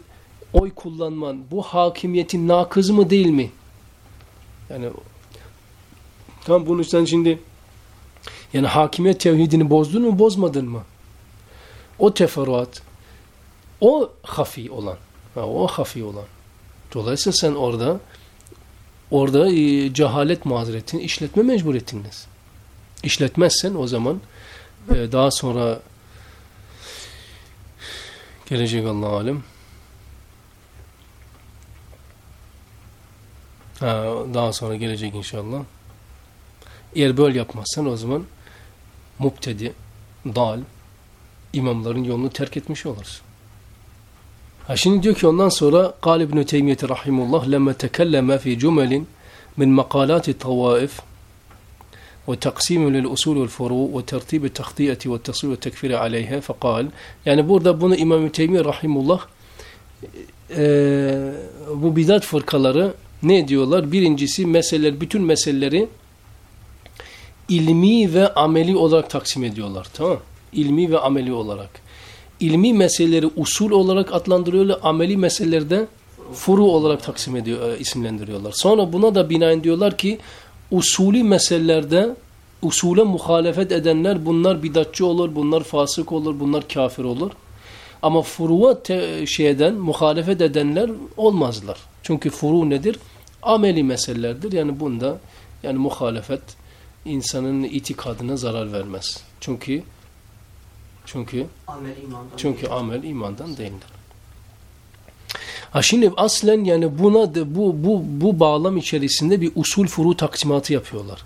oy kullanman bu hakimiyetin nakız mı değil mi? Yani tam bunu sen şimdi yani hakimiyet tevhidini bozdun mu bozmadın mı? O teferruat o hafi olan o hafi olan. Dolayısıyla sen orada orada e, cehalet mazeretini işletme mecburiyetindesin. İşletmezsen o zaman e, daha sonra gelecek Allah alem ha, daha sonra gelecek inşallah. Eğer böyle yapmazsan o zaman mubtedi, dal, imamların yolunu terk etmiş olursun. Ha şimdi diyor ki ondan sonra قال ابن تيمية رحمه الله لما تكلم في جمل من مقالات الطوائف وتقسيم للأصول والفروع وترتيب التخطيئة والتصوير والتكفير عليها فقال yani burada bunu İmam Teymiye Rahimullah e, bu bidat fırkaları ne diyorlar? Birincisi meseleler, bütün meseleleri ilmi ve ameli olarak taksim ediyorlar. Tamam İlmi ve ameli olarak. İlmi meseleleri usul olarak adlandırıyorlar. Ameli meselelerde furu olarak taksim ediyor, e, isimlendiriyorlar. Sonra buna da binaen diyorlar ki usulü meselelerde usule muhalefet edenler bunlar bidatçı olur, bunlar fasık olur, bunlar kafir olur. Ama furuğa te- şeyden muhalefet edenler olmazlar. Çünkü furu nedir? Ameli meselelerdir. Yani bunda yani muhalefet insanın itikadına zarar vermez. Çünkü çünkü Amel imandan. çünkü amel imandan değildir. Ha şimdi aslen yani buna da bu bu bu bağlam içerisinde bir usul furu taksimatı yapıyorlar.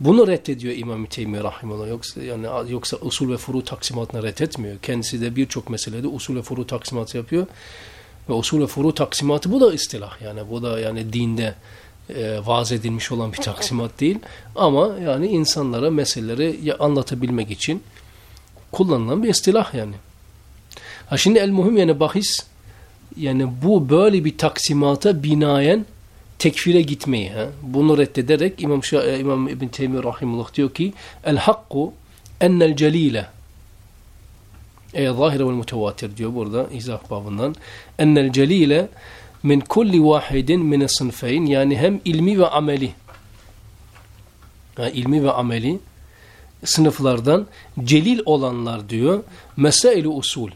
Bunu reddediyor İmam Teymiye rahimehullah yoksa yani yoksa usul ve furu taksimatını reddetmiyor. Kendisi de birçok meselede usul ve furu taksimatı yapıyor. Ve usul ve furu taksimatı bu da istilah yani bu da yani dinde e, vaaz edilmiş olan bir taksimat değil ama yani insanlara meseleleri anlatabilmek için kullanılan bir istilah yani. Ha şimdi el muhim yani bahis yani bu böyle bir taksimata binaen tekfire gitmeyi ha? bunu reddederek İmam, Şa e, İmam İbn Teymiye Rahimullah diyor ki el hakku ennel celile e zahire vel mutevatir diyor burada izah babından ennel celile min kulli vahidin min sınıfeyn yani hem ilmi ve ameli ha, ilmi ve ameli sınıflardan celil olanlar diyor mesaili usul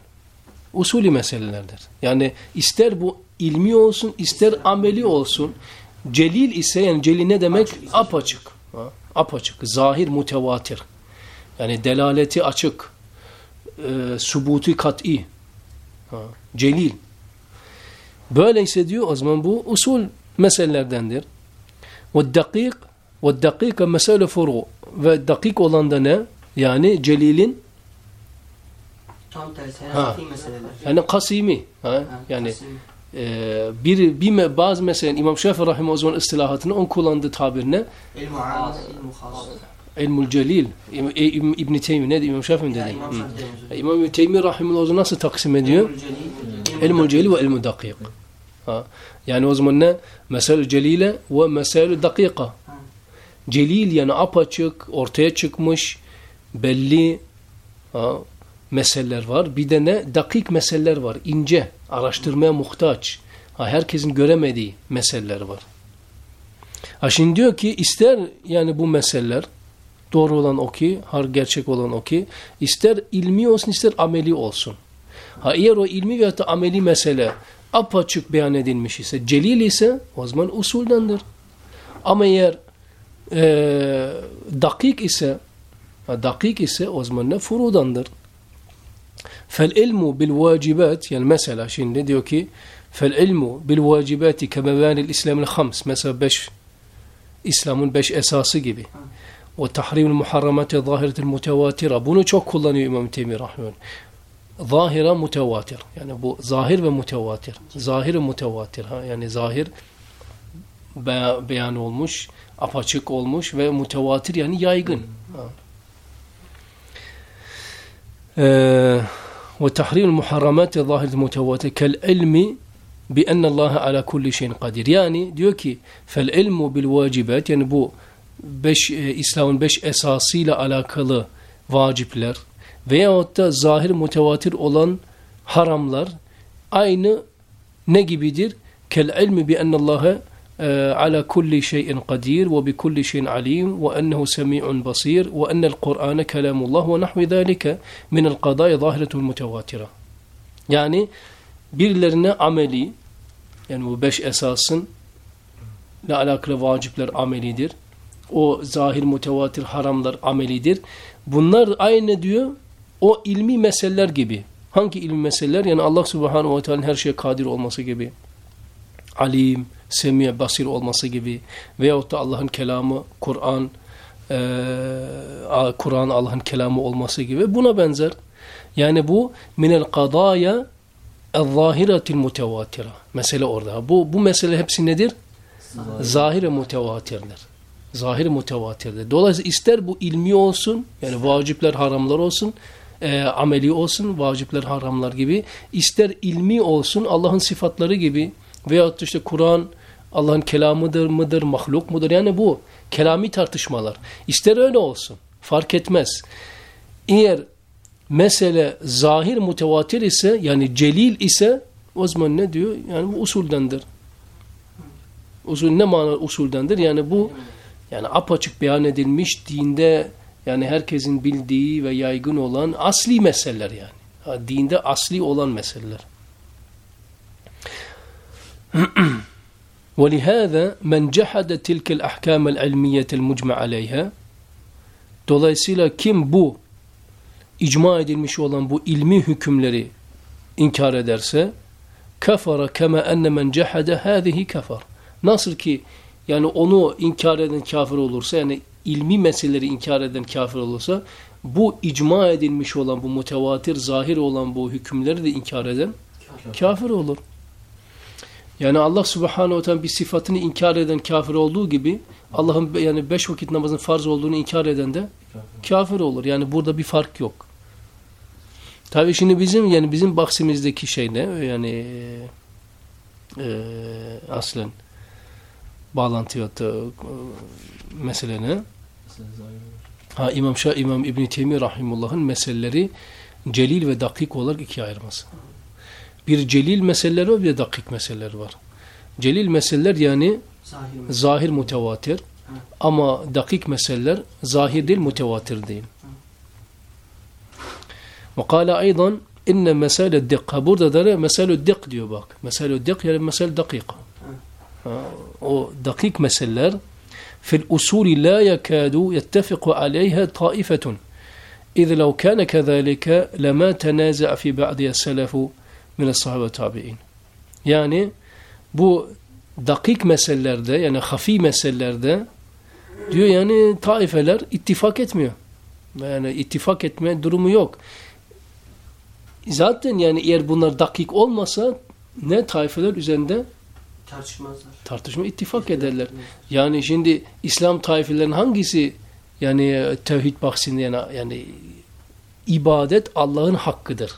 usulü meselelerdir. Yani ister bu ilmi olsun ister ameli olsun celil ise yani celil ne demek? Açık. Apaçık. Ha? Apaçık. Zahir mutevatir. Yani delaleti açık. E, subuti kat'i. Ha? Celil. Böyleyse diyor o zaman bu usul meselelerdendir. Ve dakik ve dakika mesele furu ve dakik olan da ne? Yani celilin Tam tersi. Ha. Yani kasimi. Ha? Ha, Yani e, bir, bir me- bazı mesela İmam Şafii Rahimahullah o zaman istilahatını on kullandığı tabir ne? İlmul celil. E, İm- İbn Teymi ne? İmam Şafii mi dedi? İmam İbn Teymi zaman nasıl taksim ediyor? İlmul celil, ve ilmul dakik. Ha. Yani o zaman ne? Mesele celile ve mesele dakika. Celil yani apaçık, ortaya çıkmış, belli ha, meseleler var. Bir de ne? Dakik meseleler var. ince, araştırmaya muhtaç. Ha, herkesin göremediği meseleler var. Ha şimdi diyor ki ister yani bu meseleler doğru olan o ki, gerçek olan o ki, ister ilmi olsun ister ameli olsun. Ha eğer o ilmi veya da ameli mesele apaçık beyan edilmiş ise, celil ise o zaman usuldendir. Ama eğer e, dakik ise dakik ise o zaman ne? Furudandır. Fel ilmu bil vacibat yani mesela şimdi diyor ki fel ilmu bil vacibati kemevanil İslam'ın hams mesela beş İslam'ın beş esası gibi. O tahrimul muharramati zahiretil mutevatira. Bunu çok kullanıyor İmam Teymi Rahman. Zahira mutevatir. Yani bu zahir ve mutevatir. Zahir ve mutevatir. Ha? Yani zahir beyan olmuş, apaçık olmuş ve mutevatir yani yaygın. Ee, ve tahrimul muharramati zahiretil mutevatir kel ilmi bi enne Allah ala kulli şeyin kadir. Yani diyor ki fel ilmu bil vacibat yani bu beş e, İslam'ın beş esasıyla alakalı vacipler veyahut da zahir mutevatir olan haramlar aynı ne gibidir? Kel ilmi bi enne Allah على كل شيء قدير وبكل شيء عليم وأنه سميع بصير وأن القرآن كلام الله ونحو ذلك من القضايا ظاهرة المتواترة yani birilerine ameli yani bu beş esasın ile alakalı vacipler amelidir. O zahir mutevatir haramlar amelidir. Bunlar aynı diyor o ilmi meseleler gibi. Hangi ilmi meseleler? Yani Allah subhanahu ve teala'nın her şeye kadir olması gibi. Alim, semi, basir olması gibi. Veyahut da Allah'ın kelamı, Kur'an, e, Kur'an Allah'ın kelamı olması gibi. Buna benzer. Yani bu minel kadaya el-zahiretil mutevatira. Mesele orada. Bu, bu mesele hepsi nedir? Zahir ve mutevatirdir. Zahir mutevatirdir. Dolayısıyla ister bu ilmi olsun, yani vacipler haramlar olsun, e, ameli olsun, vacipler haramlar gibi, ister ilmi olsun Allah'ın sıfatları gibi veyahut işte Kur'an Allah'ın kelamıdır mıdır, mahluk mudur? Yani bu kelami tartışmalar. İster öyle olsun, fark etmez. Eğer mesele zahir mutevatir ise yani celil ise o zaman ne diyor? Yani bu usuldendir. Usul ne mana usuldendir? Yani bu yani apaçık beyan edilmiş dinde yani herkesin bildiği ve yaygın olan asli meseleler yani. Dinde asli olan meseleler. ولهذا من جحد تلك الأحكام العلمية المجمع عليها Dolayısıyla kim bu icma edilmiş olan bu ilmi hükümleri inkar ederse kafara kema enne men cehade hâzihi kafar. Nasıl ki yani onu inkar eden kafir olursa yani ilmi meseleleri inkar eden kafir olursa bu icma edilmiş olan bu mutevatir zahir olan bu hükümleri de inkar eden kafir olur. Yani Allah subhanahu wa ta'ala bir sıfatını inkar eden kafir olduğu gibi Allah'ın yani beş vakit namazın farz olduğunu inkar eden de kafir olur. Yani burada bir fark yok. Tabii şimdi bizim yani bizim bahsimizdeki şey ne? Yani e, aslen bağlantı da e, mesele ne? Ha İmam Şah İmam İbn Teymi rahimullah'ın meseleleri celil ve dakik olarak ikiye ayırması. Bir celil meseleler var bir de dakik meseleler var. Celil meseleler yani Zahir zahir mutevatir ama dakik meseleler zahir değil mutevatir değil. Ve kâle aydan inne mesele dikka. Burada da mesele dik diyor bak. Mesele dik yani mesele dakika. Ha, O dakik meseleler fil usuli la yakadu yettefiku aleyha taifetun. إذ لو كان كذلك لما تنازع في بعض السلف mine sahabe tabi'in. Yani bu dakik meselelerde yani hafi meselelerde diyor yani taifeler ittifak etmiyor. Yani ittifak etme durumu yok. Zaten yani eğer bunlar dakik olmasa ne taifeler üzerinde tartışmazlar. Tartışma ittifak İttifak ederler. Etmezler. Yani şimdi İslam taifelerinin hangisi yani tevhid bahsinde yani, yani ibadet Allah'ın hakkıdır.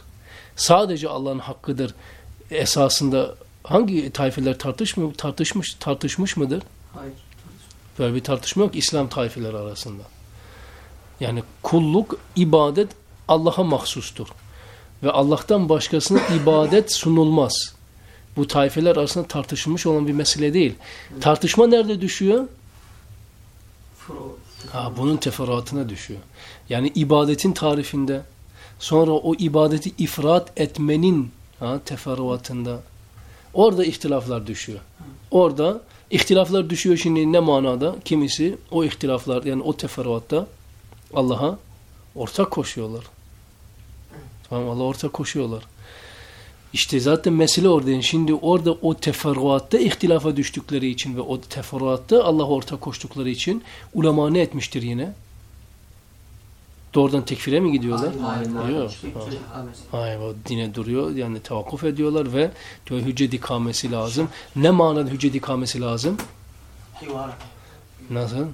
Sadece Allah'ın hakkıdır esasında hangi taifeler tartışmıyor, tartışmış, tartışmış mıdır? Hayır. Böyle bir tartışma yok İslam taifeleri arasında. Yani kulluk, ibadet Allah'a mahsustur. Ve Allah'tan başkasına ibadet sunulmaz. Bu taifeler arasında tartışılmış olan bir mesele değil. Tartışma nerede düşüyor? Ha, bunun teferruatına düşüyor. Yani ibadetin tarifinde, sonra o ibadeti ifrat etmenin ha, teferruatında. Orada ihtilaflar düşüyor. Orada ihtilaflar düşüyor şimdi ne manada? Kimisi o ihtilaflar yani o teferruatta Allah'a ortak koşuyorlar. Tamam Allah'a ortak koşuyorlar. İşte zaten mesele orada. Yani şimdi orada o teferruatta ihtilafa düştükleri için ve o teferruatta Allah'a ortak koştukları için ulema ne etmiştir yine? Doğrudan tekfire mi gidiyorlar? Hayır, hayır. Yok. Hayır o dine duruyor yani tevakkuf ediyorlar ve diyor hüccet ikamesi lazım. Ne manada hüccet ikamesi lazım? Nasıl?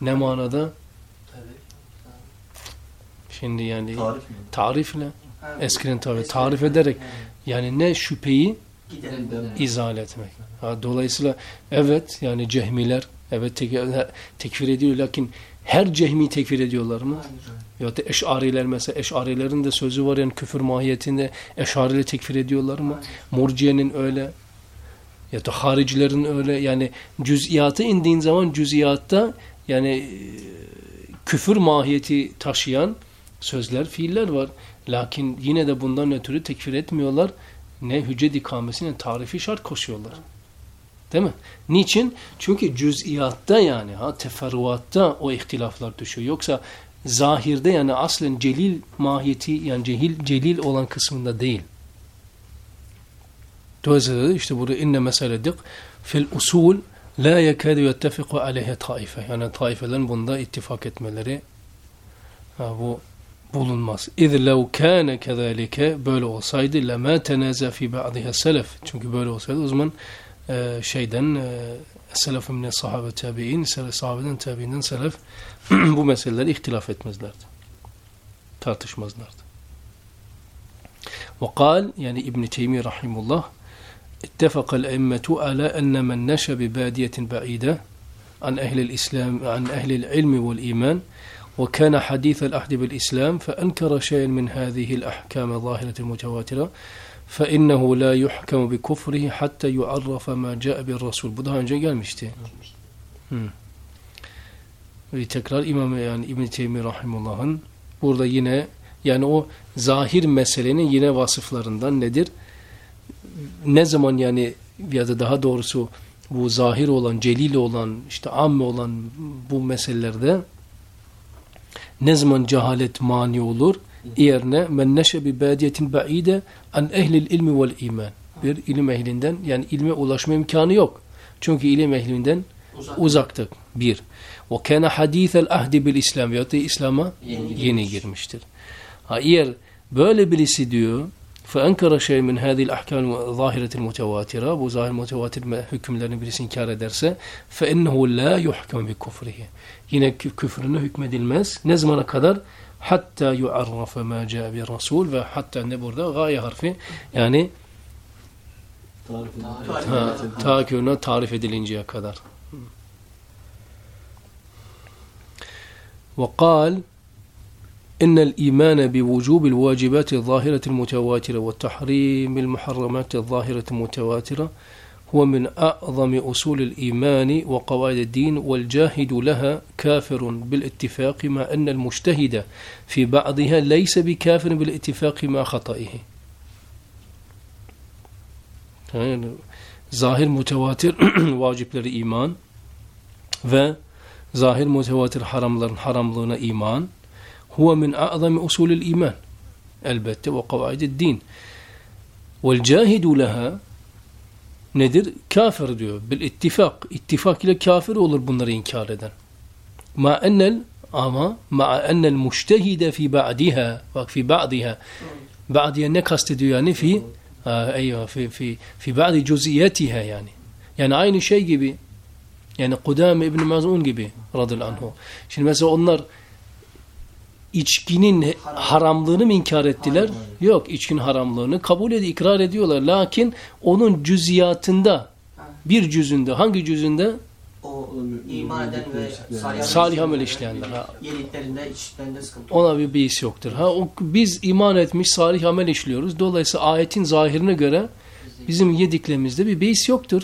Ne manada? Şimdi yani Tarif mi? tarifle eskiden tabi tarif ederek yani ne şüpheyi izale etmek. Ha, dolayısıyla evet yani cehmiler evet tek, tekfir ediyor lakin her cehmi tekfir ediyorlar mı? Hayır. Ya da eşariler mesela eşarilerin de sözü var yani küfür mahiyetinde eşariyle tekfir ediyorlar mı? Murciye'nin öyle ya da haricilerin öyle yani cüz'iyatı indiğin zaman cüz'iyatta yani e, küfür mahiyeti taşıyan sözler, fiiller var. Lakin yine de bundan ötürü tekfir etmiyorlar. Ne hüccet ikamesine tarifi şart koşuyorlar. Değil mi? Niçin? Çünkü cüz'iyatta yani ha teferruatta o ihtilaflar düşüyor. Yoksa zahirde yani aslen celil mahiyeti yani cehil celil olan kısmında değil. Dolayısıyla işte burada inne meseledik fil usul la yekadu yettefiku aleyhe taife. Yani taifelerin bunda ittifak etmeleri ha, bu bulunmaz. İz lev kâne kezâlike böyle olsaydı lemâ tenâze fî ba'dihe selef. Çünkü böyle olsaydı o zaman şeyden selef mine sahabe tabi'in, sahabeden tabi'inden selef bu meseleleri ihtilaf etmezlerdi. Tartışmazlardı. وقال يعني ابن تيمية رحمه الله اتفق الأئمة على أن من نشأ ببادية بعيدة عن أهل الإسلام عن أهل العلم والإيمان وكان حديث العهد بالإسلام فأنكر شيئا من هذه الأحكام الظاهرة المتواترة فإنه لا يحكم بكفره حتى يعرف ما جاء بالرسول bu daha önce gelmişti. Hı. Ve tekrar İmam yani İbn Teymi rahimullah'ın burada yine yani o zahir meselenin yine vasıflarından nedir? Ne zaman yani ya da daha doğrusu bu zahir olan, celil olan, işte amme olan bu meselelerde ne zaman cehalet mani olur? Yerine men neşe bi badiyetin ba'ide an ehlil ilmi vel iman. Bir ilim ehlinden yani ilme ulaşma imkanı yok. Çünkü ilim ehlinden Uzak. uzaktık. Bir. Ve kana hadithel ahdi bil İslam veyahut da İslam'a Yeni yeni girmiştir. Ha, eğer böyle birisi diyor فَاَنْكَرَ شَيْءٍ مِنْ هَذِي الْاَحْكَامِ ظَاهِرَةِ الْمُتَوَاتِرَةِ Bu zahir mutevatir hükümlerini birisi inkar ederse فَاِنَّهُ لَا يُحْكَمْ بِكُفْرِهِ Yine kü- küfrüne hükmedilmez. Ne zamana kadar? حتى يعرف ما جاء به الرسول فحتى نبرده غاية harfi يعني ta, تعرف دلينجيا ona وقال إن الإيمان بوجوب الواجبات الظاهرة المتواترة والتحريم المحرمات الظاهرة المتواترة هو من أعظم أصول الإيمان وقواعد الدين والجاهد لها كافر بالاتفاق مع أن المجتهد في بعضها ليس بكافر بالاتفاق مع خطئه. يعني ظاهر متواتر واجب للإيمان ظاهر متواتر حرام حرام لنا إيمان هو من أعظم أصول الإيمان البت وقواعد الدين. والجاهد لها nedir? Kafir diyor. Bil ittifak. İttifak ile kafir olur bunları inkar eden. Ma ennel ama ma ennel müştehide fi ba'diha bak fi ba'diha ba'diha ne kastediyor yani fi Ha, eyvah fi fi fi bazı cüziyetiha yani. Yani aynı şey gibi. Yani Kudame İbn Maz'un gibi radıyallahu anhu. Şimdi mesela onlar içkinin haramlığını mı inkar ettiler? Yok, içkinin haramlığını kabul ediyor, ikrar ediyorlar. Lakin onun cüziyatında bir cüzünde, hangi cüzünde? O iman eden ve salih, amel işleyenler. Ha. Yediklerinde, içtiklerinde sıkıntı Ona bir beis yoktur. Ha, o, biz iman etmiş, salih amel işliyoruz. Dolayısıyla ayetin zahirine göre bizim yediklerimizde bir beis yoktur.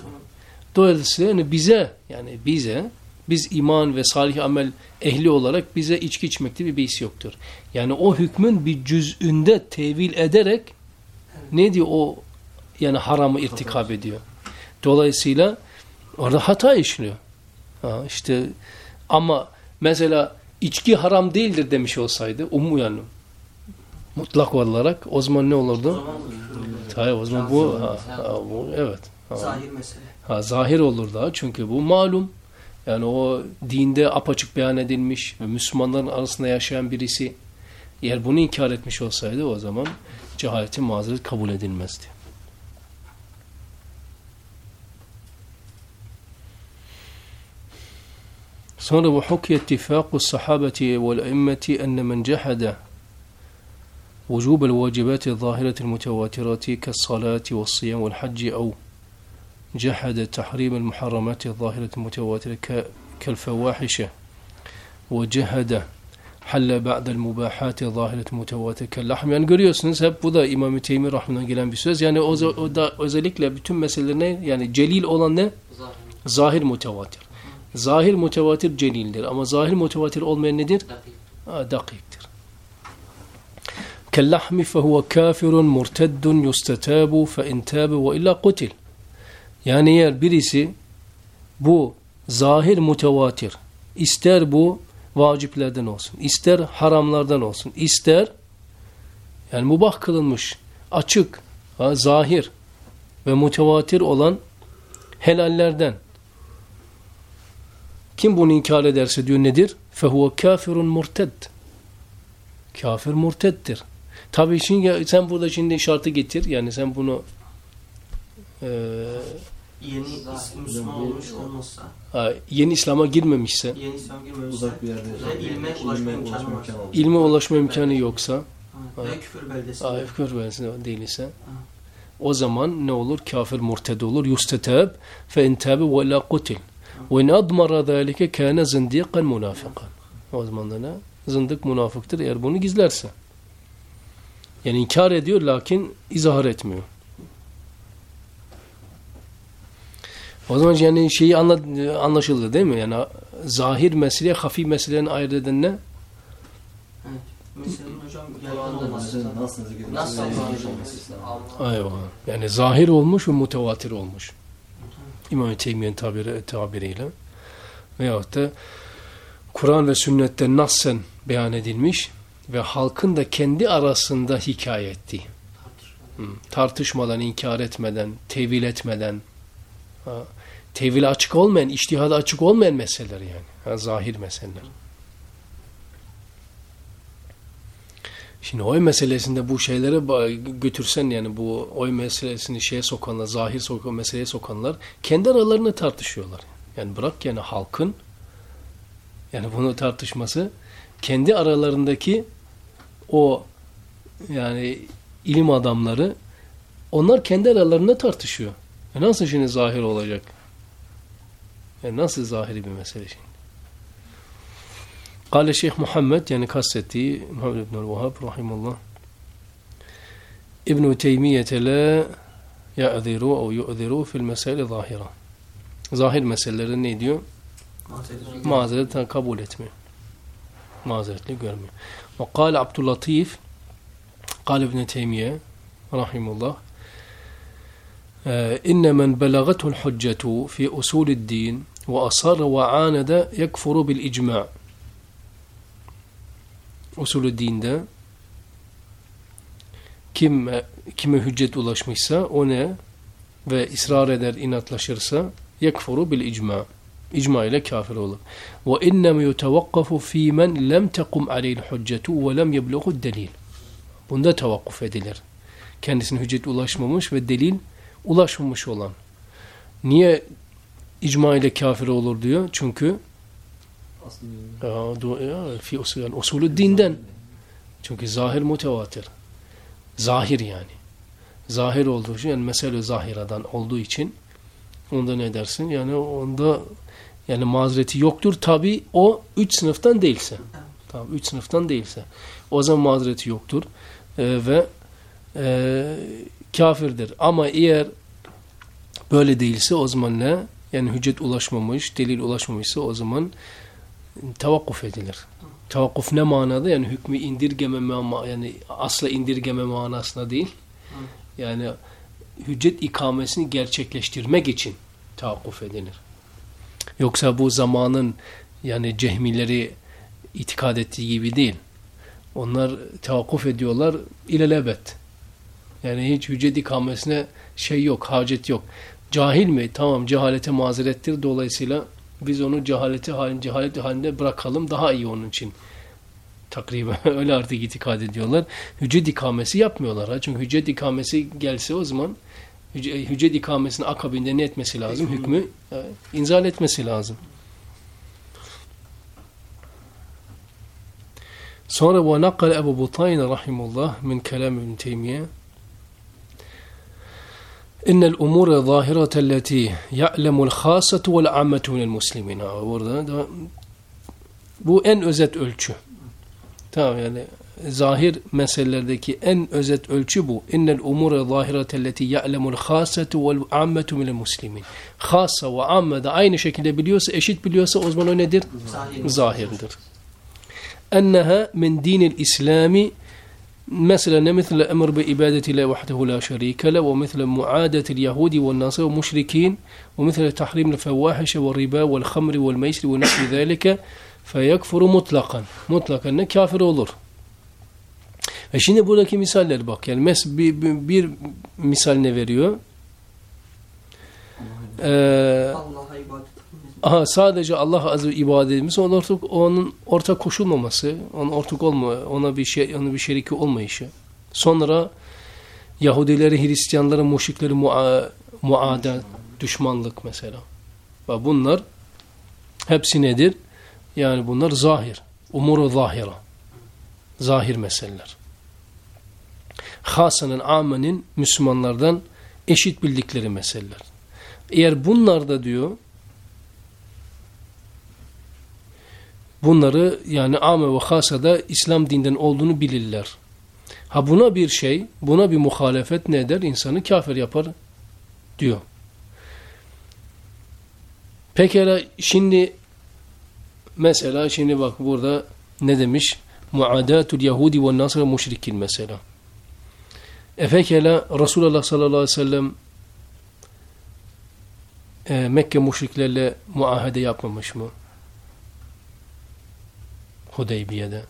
Dolayısıyla yani bize yani bize biz iman ve salih amel ehli olarak bize içki içmekte bir beis yoktur. Yani o hükmün bir cüz'ünde tevil ederek ne diyor o yani haramı irtikab ediyor. Dolayısıyla orada hata işliyor. Ha, işte ama mesela içki haram değildir demiş olsaydı umu yani mutlak olarak o zaman ne olurdu? Hayır o zaman bu, ha, ha, bu evet. Ha. zahir mesele. Ha, zahir olur daha çünkü bu malum. Yani o dinde apaçık beyan edilmiş ve Müslümanların arasında yaşayan birisi eğer bunu inkar etmiş olsaydı o zaman cehaletin mazeret kabul edilmezdi. Sonra bu hukiye ittifaku sahabeti vel emmeti enne men cehade وجوب الواجبات الظاهرة المتواترة كالصلاة والصيام والحج أو جحد تحريم المحرمات الظاهرة المتواترة ك- كالفواحش وجهد حل بعد المباحات الظاهرة المتواترة كاللحم yani görüyorsunuz hep bu da İmam-ı Teymi Rahman'dan gelen bir söz yani o, o da özellikle bütün meselelerine yani celil olan ne? Zahir. Zahir mutevatir. Zahir mutevatir celildir ama zahir mutevatir olmayan nedir? Dakik. Ha, dakiktir. كاللحم فهو كافر مرتد يستتاب فإن تاب وإلا قتل Yani eğer birisi bu zahir mutevatir, ister bu vaciplerden olsun, ister haramlardan olsun, ister yani mubah kılınmış, açık, zahir ve mutevatir olan helallerden kim bunu inkar ederse diyor nedir? Fehuve kafirun murted. Kafir murteddir. Tabii şimdi sen burada şimdi şartı getir. Yani sen bunu e, Yeni Müslüman olmuş olmazsa, Ha, yeni İslam'a girmemişse, yeni İslam girmemişse Uzak bir yerde ve ilme ulaşma imkanı varsa, ilme ulaşma imkanı yoksa, ha, ve küfür beldesinde. ha, küfür beldesinde değilse, o zaman ne olur? Kafir murted olur. Yusteteb fe in tabe ve la kutil. Ve in admara zalike kana zindiqan munafiqan. O zaman da ne? Zındık münafıktır eğer bunu gizlerse. Yani inkar ediyor lakin izhar etmiyor. O zaman yani şeyi anla, anlaşıldı değil mi? Yani zahir mesele, hafi meselelerini ayırt eden ne? Hocam olması. Nasıl nasıl. Ayva. Yani zahir olmuş ve mutevatir olmuş. İmam-ı Teymiye'nin tabiri, tabiriyle. Veyahut da Kur'an ve sünnette nassen beyan edilmiş ve halkın da kendi arasında hikaye ettiği. Hı. Tartışmadan, inkar etmeden, tevil etmeden, ha, tevil açık olmayan, iştihada açık olmayan meseleler yani. Ha, zahir meseleler. Şimdi oy meselesinde bu şeylere götürsen yani bu oy meselesini şeye sokanlar, zahir sokan meseleye sokanlar kendi aralarında tartışıyorlar. Yani bırak yani halkın yani bunu tartışması kendi aralarındaki o yani ilim adamları onlar kendi aralarında tartışıyor. E nasıl şimdi zahir olacak? Yani nasıl zahiri bir mesele şimdi? Kale Şeyh Muhammed yani kastettiği Muhammed İbn-i Vahhab rahimallah İbn-i Teymiyete la ya'ziru o yu'ziru fil mesele zahira. Zahir meseleleri ne diyor? Mazeretten kabul etmiyor. Mazeretli görmüyor. Ve kale Abdülatif kale İbn-i Teymiye rahimullah إن من بلغته الحجة في أصول الدين ve asarra ve anede yekfuru bil icma. Usulü dinde kime, kime hüccet ulaşmışsa o ne ve ısrar eder inatlaşırsa yekfuru bil icma. İcma ile kafir olur. Ve innem yutevakkafu fî men lem tekum aleyh hüccetu ve lem yebluğu delil. Bunda tevakkuf edilir. Kendisine hüccet ulaşmamış ve delil ulaşmamış olan. Niye icma ile kafir olur diyor çünkü fi usul, usulü dinden. Çünkü zahir mutevatir. Zahir yani. Zahir olduğu için yani mesele zahiradan olduğu için onda ne dersin? Yani onda yani mazereti yoktur. Tabi o üç sınıftan değilse. Tabi üç sınıftan değilse. O zaman mazereti yoktur. Ee, ve e, kafirdir. Ama eğer böyle değilse o zaman ne? Yani hüccet ulaşmamış, delil ulaşmamışsa o zaman tavakkuf edilir. Tavakkuf ne manada? Yani hükmü indirgeme yani asla indirgeme manasına değil. Yani hüccet ikamesini gerçekleştirmek için tavakkuf edilir. Yoksa bu zamanın yani cehmileri itikad ettiği gibi değil. Onlar tavakkuf ediyorlar ilelebet. Yani hiç hüccet ikamesine şey yok, hacet yok. Cahil mi? Tamam cehalete mazerettir. Dolayısıyla biz onu cehaleti halinde, cehalet halinde bırakalım daha iyi onun için. Takriben öyle artık itikad ediyorlar. Hüccet ikamesi yapmıyorlar. Ha? Çünkü hüccet ikamesi gelse o zaman hüc- hüccet ikamesinin akabinde ne etmesi lazım? Hükmü e, inzal etmesi lazım. Sonra ve nakale Ebu Butayn rahimullah min kelam İbn Teymiye İnnel umure zahirete leti ya'lemul khasatu vel ammetunel muslimin. Burada da bu en özet ölçü. Tamam yani zahir meselelerdeki en özet ölçü bu. İnnel umure zahirete leti ya'lemul khasatu vel ammetunel muslimin. Hasa ve amme de aynı şekilde biliyorsa, eşit biliyorsa o zaman o nedir? Zahirdir. Zahirdir. Enneha min dinil İslami مثلا مثل الأمر بعبادة الله وحده لا شريك له ومثل معادة اليهود والنصارى والمشركين ومثل تحريم الفواحش والربا والخمر والميسر ونحو ذلك فيكفر مطلقا مطلقا ne kafir olur. Ve şimdi buradaki misaller bak yani mes bir, bir, bir misal ne veriyor? Ee. Aha, sadece Allah azze ibadetimiz onun ortak, onun ortak koşulmaması, onun ortak olma, ona bir şey, ona bir şeriki olmayışı. Sonra Yahudileri, Hristiyanları, müşrikleri mua, muada Düşmanlık mesela. Ve bunlar hepsi nedir? Yani bunlar zahir. Umuru zahira. Zahir meseleler. Hasanın, amenin Müslümanlardan eşit bildikleri meseleler. Eğer bunlar da diyor bunları yani ame ve hasada İslam dinden olduğunu bilirler. Ha buna bir şey, buna bir muhalefet ne eder? İnsanı kafir yapar diyor. Pekala şimdi mesela şimdi bak burada ne demiş? Muadatul Yahudi ve Nasr müşrikin mesela. E pekala Resulullah sallallahu aleyhi ve sellem e, Mekke müşriklerle muahede yapmamış mı? Hudeybiye'de.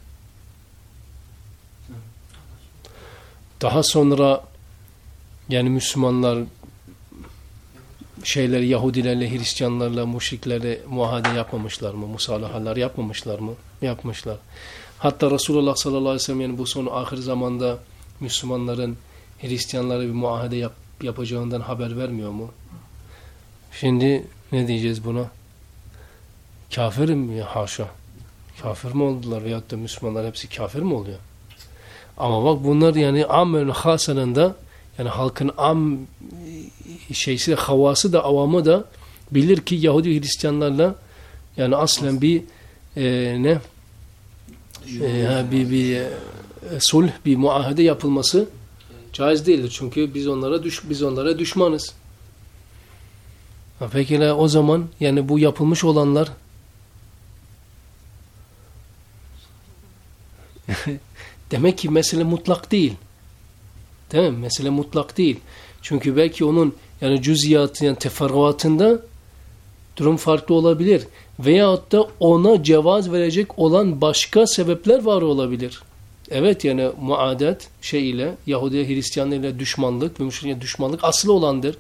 Daha sonra yani Müslümanlar şeyler Yahudilerle, Hristiyanlarla, müşriklerle muahede yapmamışlar mı? Musalahalar yapmamışlar mı? Yapmışlar. Hatta Resulullah sallallahu aleyhi ve sellem yani bu son ahir zamanda Müslümanların Hristiyanlara bir muahede yap, yapacağından haber vermiyor mu? Şimdi ne diyeceğiz buna? Kafir mi? Haşa. Kafir mi oldular veyahut da Müslümanlar hepsi kafir mi oluyor? Ama bak bunlar yani amel hasanın da yani halkın am şeysi havası da avamı da bilir ki Yahudi Hristiyanlarla yani aslen bir e, ne e, bir, bir e, sulh bir muahede yapılması caiz değildir. Çünkü biz onlara düş biz onlara düşmanız. Ha, peki o zaman yani bu yapılmış olanlar demek ki mesele mutlak değil. Değil mi? Mesele mutlak değil. Çünkü belki onun yani cüziyatı yani teferruatında durum farklı olabilir. Veyahut da ona cevaz verecek olan başka sebepler var olabilir. Evet yani muadet şey ile Yahudi Hristiyanlar ile düşmanlık ve müşrikler düşmanlık aslı olandır.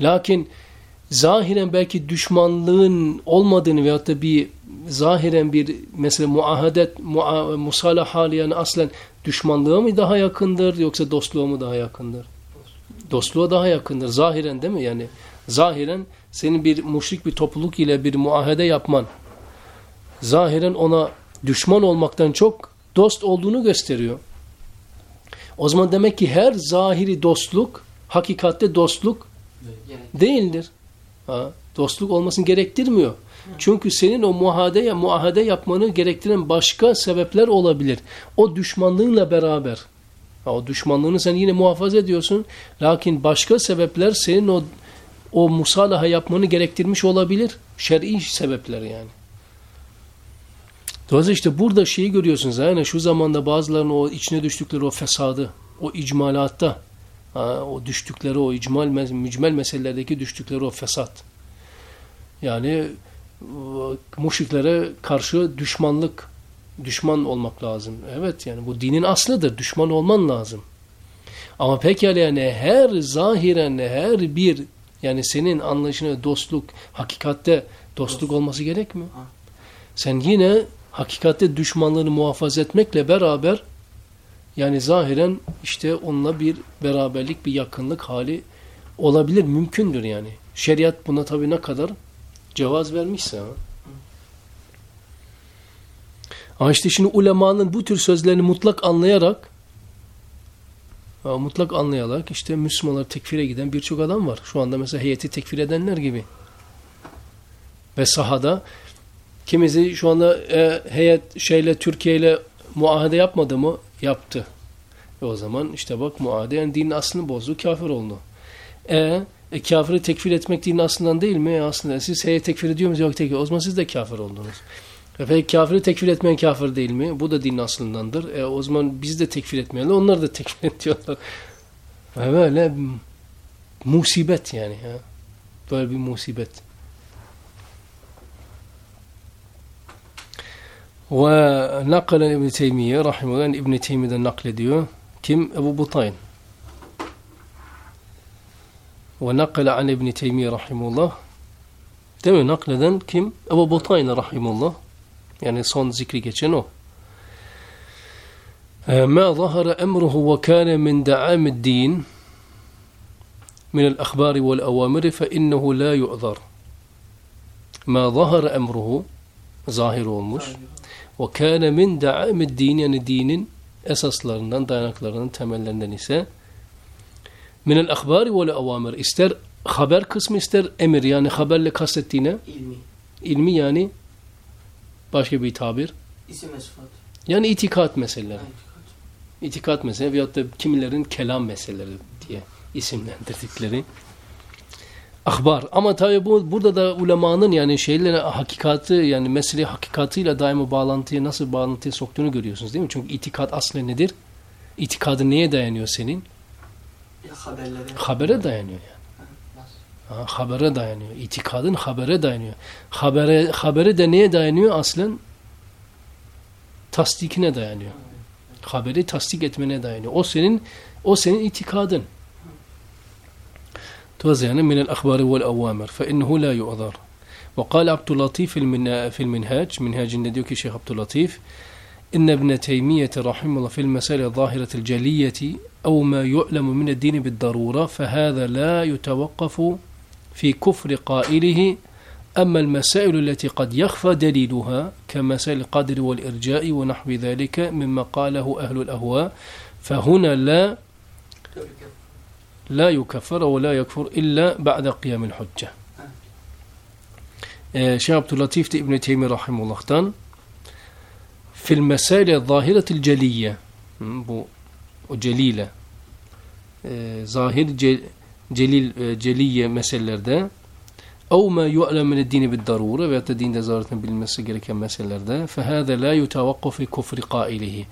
Lakin zahiren belki düşmanlığın olmadığını veyahut da bir zahiren bir mesela muahadet, mua, musala hali yani aslen düşmanlığa mı daha yakındır yoksa dostluğa mı daha yakındır? Dostluğa daha yakındır. Zahiren değil mi? Yani zahiren senin bir müşrik bir topluluk ile bir muahede yapman zahiren ona düşman olmaktan çok dost olduğunu gösteriyor. O zaman demek ki her zahiri dostluk hakikatte dostluk değildir. Ha, dostluk olmasını gerektirmiyor. Çünkü senin o muahede, ya muahede yapmanı gerektiren başka sebepler olabilir. O düşmanlığınla beraber. O düşmanlığını sen yine muhafaza ediyorsun. Lakin başka sebepler senin o o musalaha yapmanı gerektirmiş olabilir. Şer'i sebepler yani. Dolayısıyla işte burada şeyi görüyorsunuz. Yani şu zamanda bazılarının o içine düştükleri o fesadı, o icmalatta, o düştükleri o icmal, mücmel meselelerdeki düştükleri o fesat. Yani müşriklere karşı düşmanlık, düşman olmak lazım. Evet yani bu dinin aslıdır. Düşman olman lazım. Ama pekala yani her zahiren her bir yani senin anlayışına dostluk, hakikatte dostluk olması gerekmiyor. Sen yine hakikatte düşmanlığını muhafaza etmekle beraber yani zahiren işte onunla bir beraberlik, bir yakınlık hali olabilir, mümkündür yani. Şeriat buna tabii ne kadar cevaz vermişse. Ha? Ama işte şimdi ulemanın bu tür sözlerini mutlak anlayarak mutlak anlayarak işte Müslümanlar tekfire giden birçok adam var. Şu anda mesela heyeti tekfir edenler gibi. Ve sahada kimisi şu anda e, heyet şeyle Türkiye ile muahede yapmadı mı? Yaptı. E o zaman işte bak muahede yani dinin aslını bozdu, kafir oldu. E e, kafiri tekfir etmek dinin aslından değil mi? E, aslında siz heye tekfir ediyor musunuz? Yok tekfir. O zaman siz de kafir oldunuz. E, peki kafiri tekfir etmeyen kafir değil mi? Bu da dinin aslındandır. E, o zaman biz de tekfir etmeyelim. Onlar da tekfir ediyorlar. E, böyle musibet yani. Ha. Böyle bir musibet. Ve naklen İbn-i Teymiye, rahimullah İbn-i Teymiye'den naklediyor. Kim? Ebu Butayn. ونقل عن ابن تيمية رحمه الله Değil mi? Nakleden kim? Ebu Butayna rahimullah. Yani son zikri geçen o. ما ظهر أمره وكان من دعام الدين من الأخبار والأوامر فإنه لا يؤذر ما ظهر أمره zahir olmuş. Ve kâne min da'amid din yani dinin esaslarından, dayanaklarının temellerinden ise minel ahbari vel avamir ister haber kısmı ister emir yani haberle kastettiğine İlmi. ilmi yani başka bir tabir İsim ve sıfat. yani itikat meseleleri. Evet. İtikat meseleleri veyahut da kimilerin kelam meseleleri diye isimlendirdikleri ahbar. Ama tabi bu burada da ulemanın yani şeylere hakikati yani mesele hakikatıyla daima bağlantıyı nasıl bağlantıya soktuğunu görüyorsunuz değil mi? Çünkü itikat aslı nedir? İtikadı neye dayanıyor senin? Ya haberlere. Habere dayanıyor yani. Nasıl? Ha, habere dayanıyor. İtikadın habere dayanıyor. Habere, habere de neye dayanıyor aslen? Tasdikine dayanıyor. Haberi tasdik etmene dayanıyor. O senin o senin itikadın. توزع من الأخبار والأوامر فإنه لا يؤذر وقال عبد اللطيف في المنا- في المنهاج منهاج النديوكي شيخ عبد اللطيف إن ابن تيمية رحمه الله في المسائل الظاهرة الجلية أو ما يعلم من الدين بالضرورة فهذا لا يتوقف في كفر قائله. أما المسائل التي قد يخفى دليلها كمسائل القدر والإرجاء ونحو ذلك مما قاله أهل الأهواء فهنا لا لا يكفر ولا يكفر إلا بعد قيام الحجة. ee, Şeyh Abdülatif de İbn-i Teymi Rahimullah'tan fil mesaile zahiretil celiyye. Hı, bu o celile. E, zahir ce, celil e, celiye meselelerde. Ma yu'lem min dini bid darure veyahut da dinde zaruretin bilinmesi gereken meselelerde. Fehâze la yutavakkuf fi kufri qailihi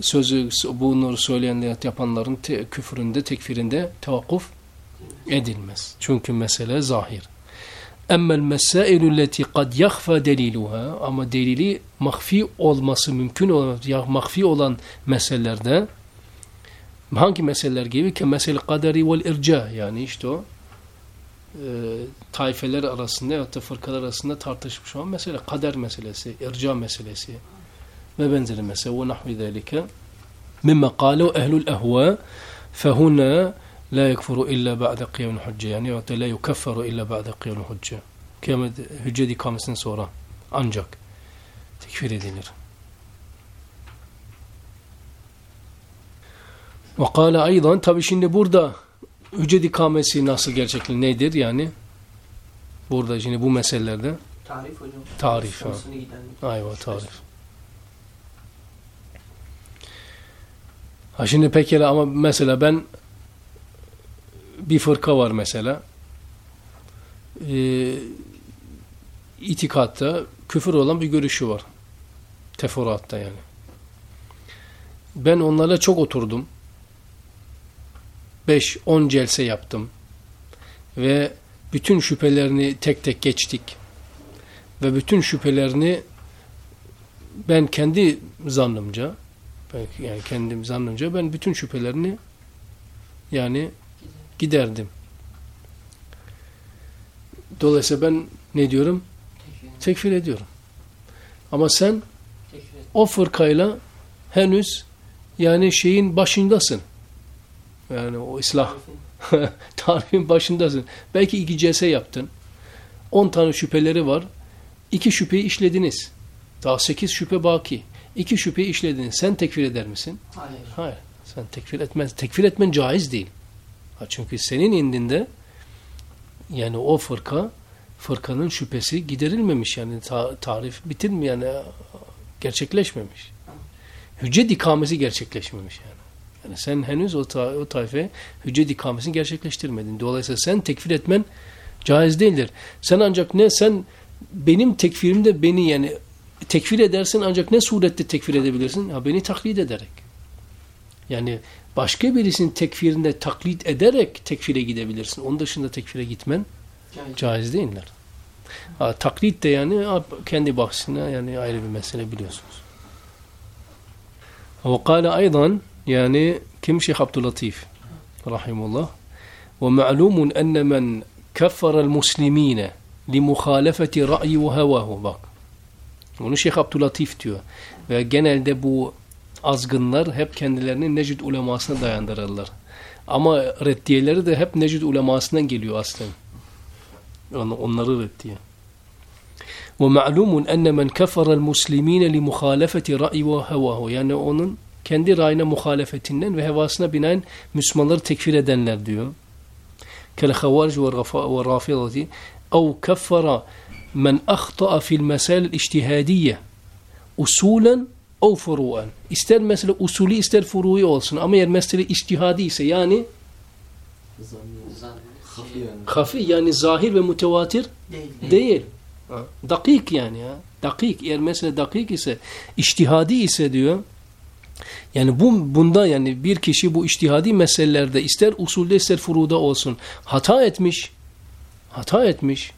sözü bunu söyleyenler yapanların te, küfründe tekfirinde tevakkuf edilmez. Çünkü mesele zahir. Emmel mesailü leti kad yakhfa deliluha. Ama delili mahfi olması mümkün olan ya mahfi olan meselelerde hangi meseleler gibi? Ki mesele kaderi vel irca yani işte o e, taifeler arasında ya da fırkalar arasında tartışmış olan mesele kader meselesi, irca meselesi ve benzeri mesele. Nahvi zalika mimma qalu ehlul ehva fehuna la yekfuru illa ba'de kıyamul hücce yani ya da la yukefferu illa ba'de kıyamul hücce kıyamet hüccet ikamesinden sonra ancak tekfir edilir. Ve kâle aydan tabi şimdi burada hüccet ikamesi nasıl gerçekli nedir yani? Burada şimdi bu meselelerde Tarif hocam. Tarif, ha. Ayva tarif. Ha şimdi pekala ama mesela ben bir fırka var mesela ee, itikatta küfür olan bir görüşü var. Teferruatta yani. Ben onlarla çok oturdum. 5-10 celse yaptım. Ve bütün şüphelerini tek tek geçtik. Ve bütün şüphelerini ben kendi zannımca yani kendim zannımca ben bütün şüphelerini yani giderdim. Dolayısıyla ben ne diyorum? Tekfir ediyorum. Ama sen o fırkayla henüz yani şeyin başındasın. Yani o ıslah Tarifin. başındasın. Belki iki celse yaptın. 10 tane şüpheleri var. İki şüpheyi işlediniz. Daha sekiz şüphe baki. İki şüpheyi işlediniz. Sen tekfir eder misin? Hayır. Hayır. Sen tekfir etmez. Tekfir etmen caiz değil. Ha, çünkü senin indinde yani o fırka fırkanın şüphesi giderilmemiş yani ta- tarif bitirmi yani gerçekleşmemiş. Hüccet ikamesi gerçekleşmemiş yani. Yani sen henüz o, ta o tayfe hüccet ikamesini gerçekleştirmedin. Dolayısıyla sen tekfir etmen caiz değildir. Sen ancak ne sen benim tekfirimde beni yani tekfir edersin ancak ne surette tekfir edebilirsin? Ha, beni taklit ederek. Yani başka birisinin tekfirinde taklit ederek tekfire gidebilirsin. Onun dışında tekfire gitmen Caiz. caiz değiller. Ha, taklit de yani kendi bahsine yani ayrı bir mesele biliyorsunuz. Ve kâle aydan yani kim Şeyh Abdülatif rahimullah ve ma'lumun enne men keffara muslimine li muhalefeti ra'yi ve hevahu bak. Bunu Şeyh Abdülatif diyor. Ve genelde bu azgınlar hep kendilerini Necid ulemasına dayandırırlar. Ama reddiyeleri de hep Necid ulemasından geliyor aslen. Yani onları reddiye. ومعلوم أن من كفر المسلمين لمخالفة رأي وهواه yani onun kendi rayına muhalefetinden ve hevasına binaen Müslümanları tekfir edenler diyor. كالخوارج والرافضة أو كفر من أخطأ في المسائل الاجتهادية usulen o furuan. İster mesele usulü ister furu'i olsun ama eğer mesele içtihadi ise yani. Hafi yani. zahir ve mütevatir Değil. değil. Ha. Dakik yani ya. Dakik eğer mesele dakik ise içtihadi ise diyor yani bu bunda yani bir kişi bu içtihadi meselelerde ister usulde ister furuda olsun hata etmiş hata etmiş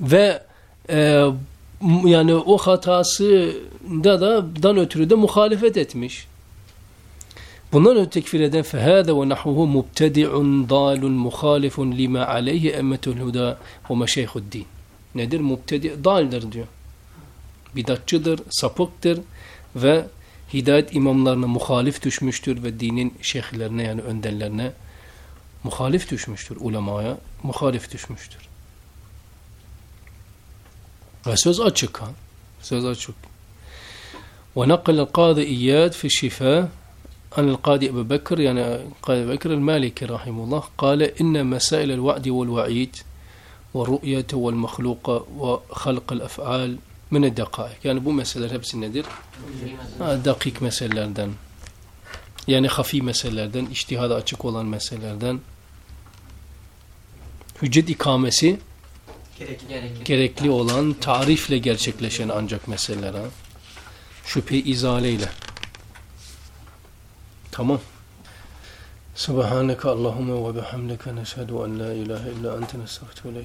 ve e, yani o hatasında da dan ötürü de muhalefet etmiş. Bundan öte tekfir eden fehâde ve nahvuhu mubtedi'un dalun muhalifun lima aleyhi emmetul huda ve meşeyhuddin. Nedir? Mubtedi' daldir diyor. Bidatçıdır, sapıktır ve hidayet imamlarına muhalif düşmüştür ve dinin şeyhlerine yani önderlerine muhalif düşmüştür. Ulemaya muhalif düşmüştür. فسوز أتشك سوز أتشك ونقل القاضي إياد في الشفاء عن القاضي أبو بكر يعني القاضي أبو بكر المالكي رحمه الله قال إن مسائل الوعد والوعيد والرؤية والمخلوقة وخلق الأفعال من الدقائق يعني بو مسألة هبس النذير دقيق مسألة لدن يعني خفي مسألة لدن اجتهاد أتشك والله مسألة لدن هجد إقامسي Gerek. Gerekir. gerekli olan tarifle gerçekleşen ancak meseleler ha. Şüphe izaleyle. Tamam. Subhaneke Allahümme ve bihamdike neşhedü en la ilahe illa ente nestağfiruke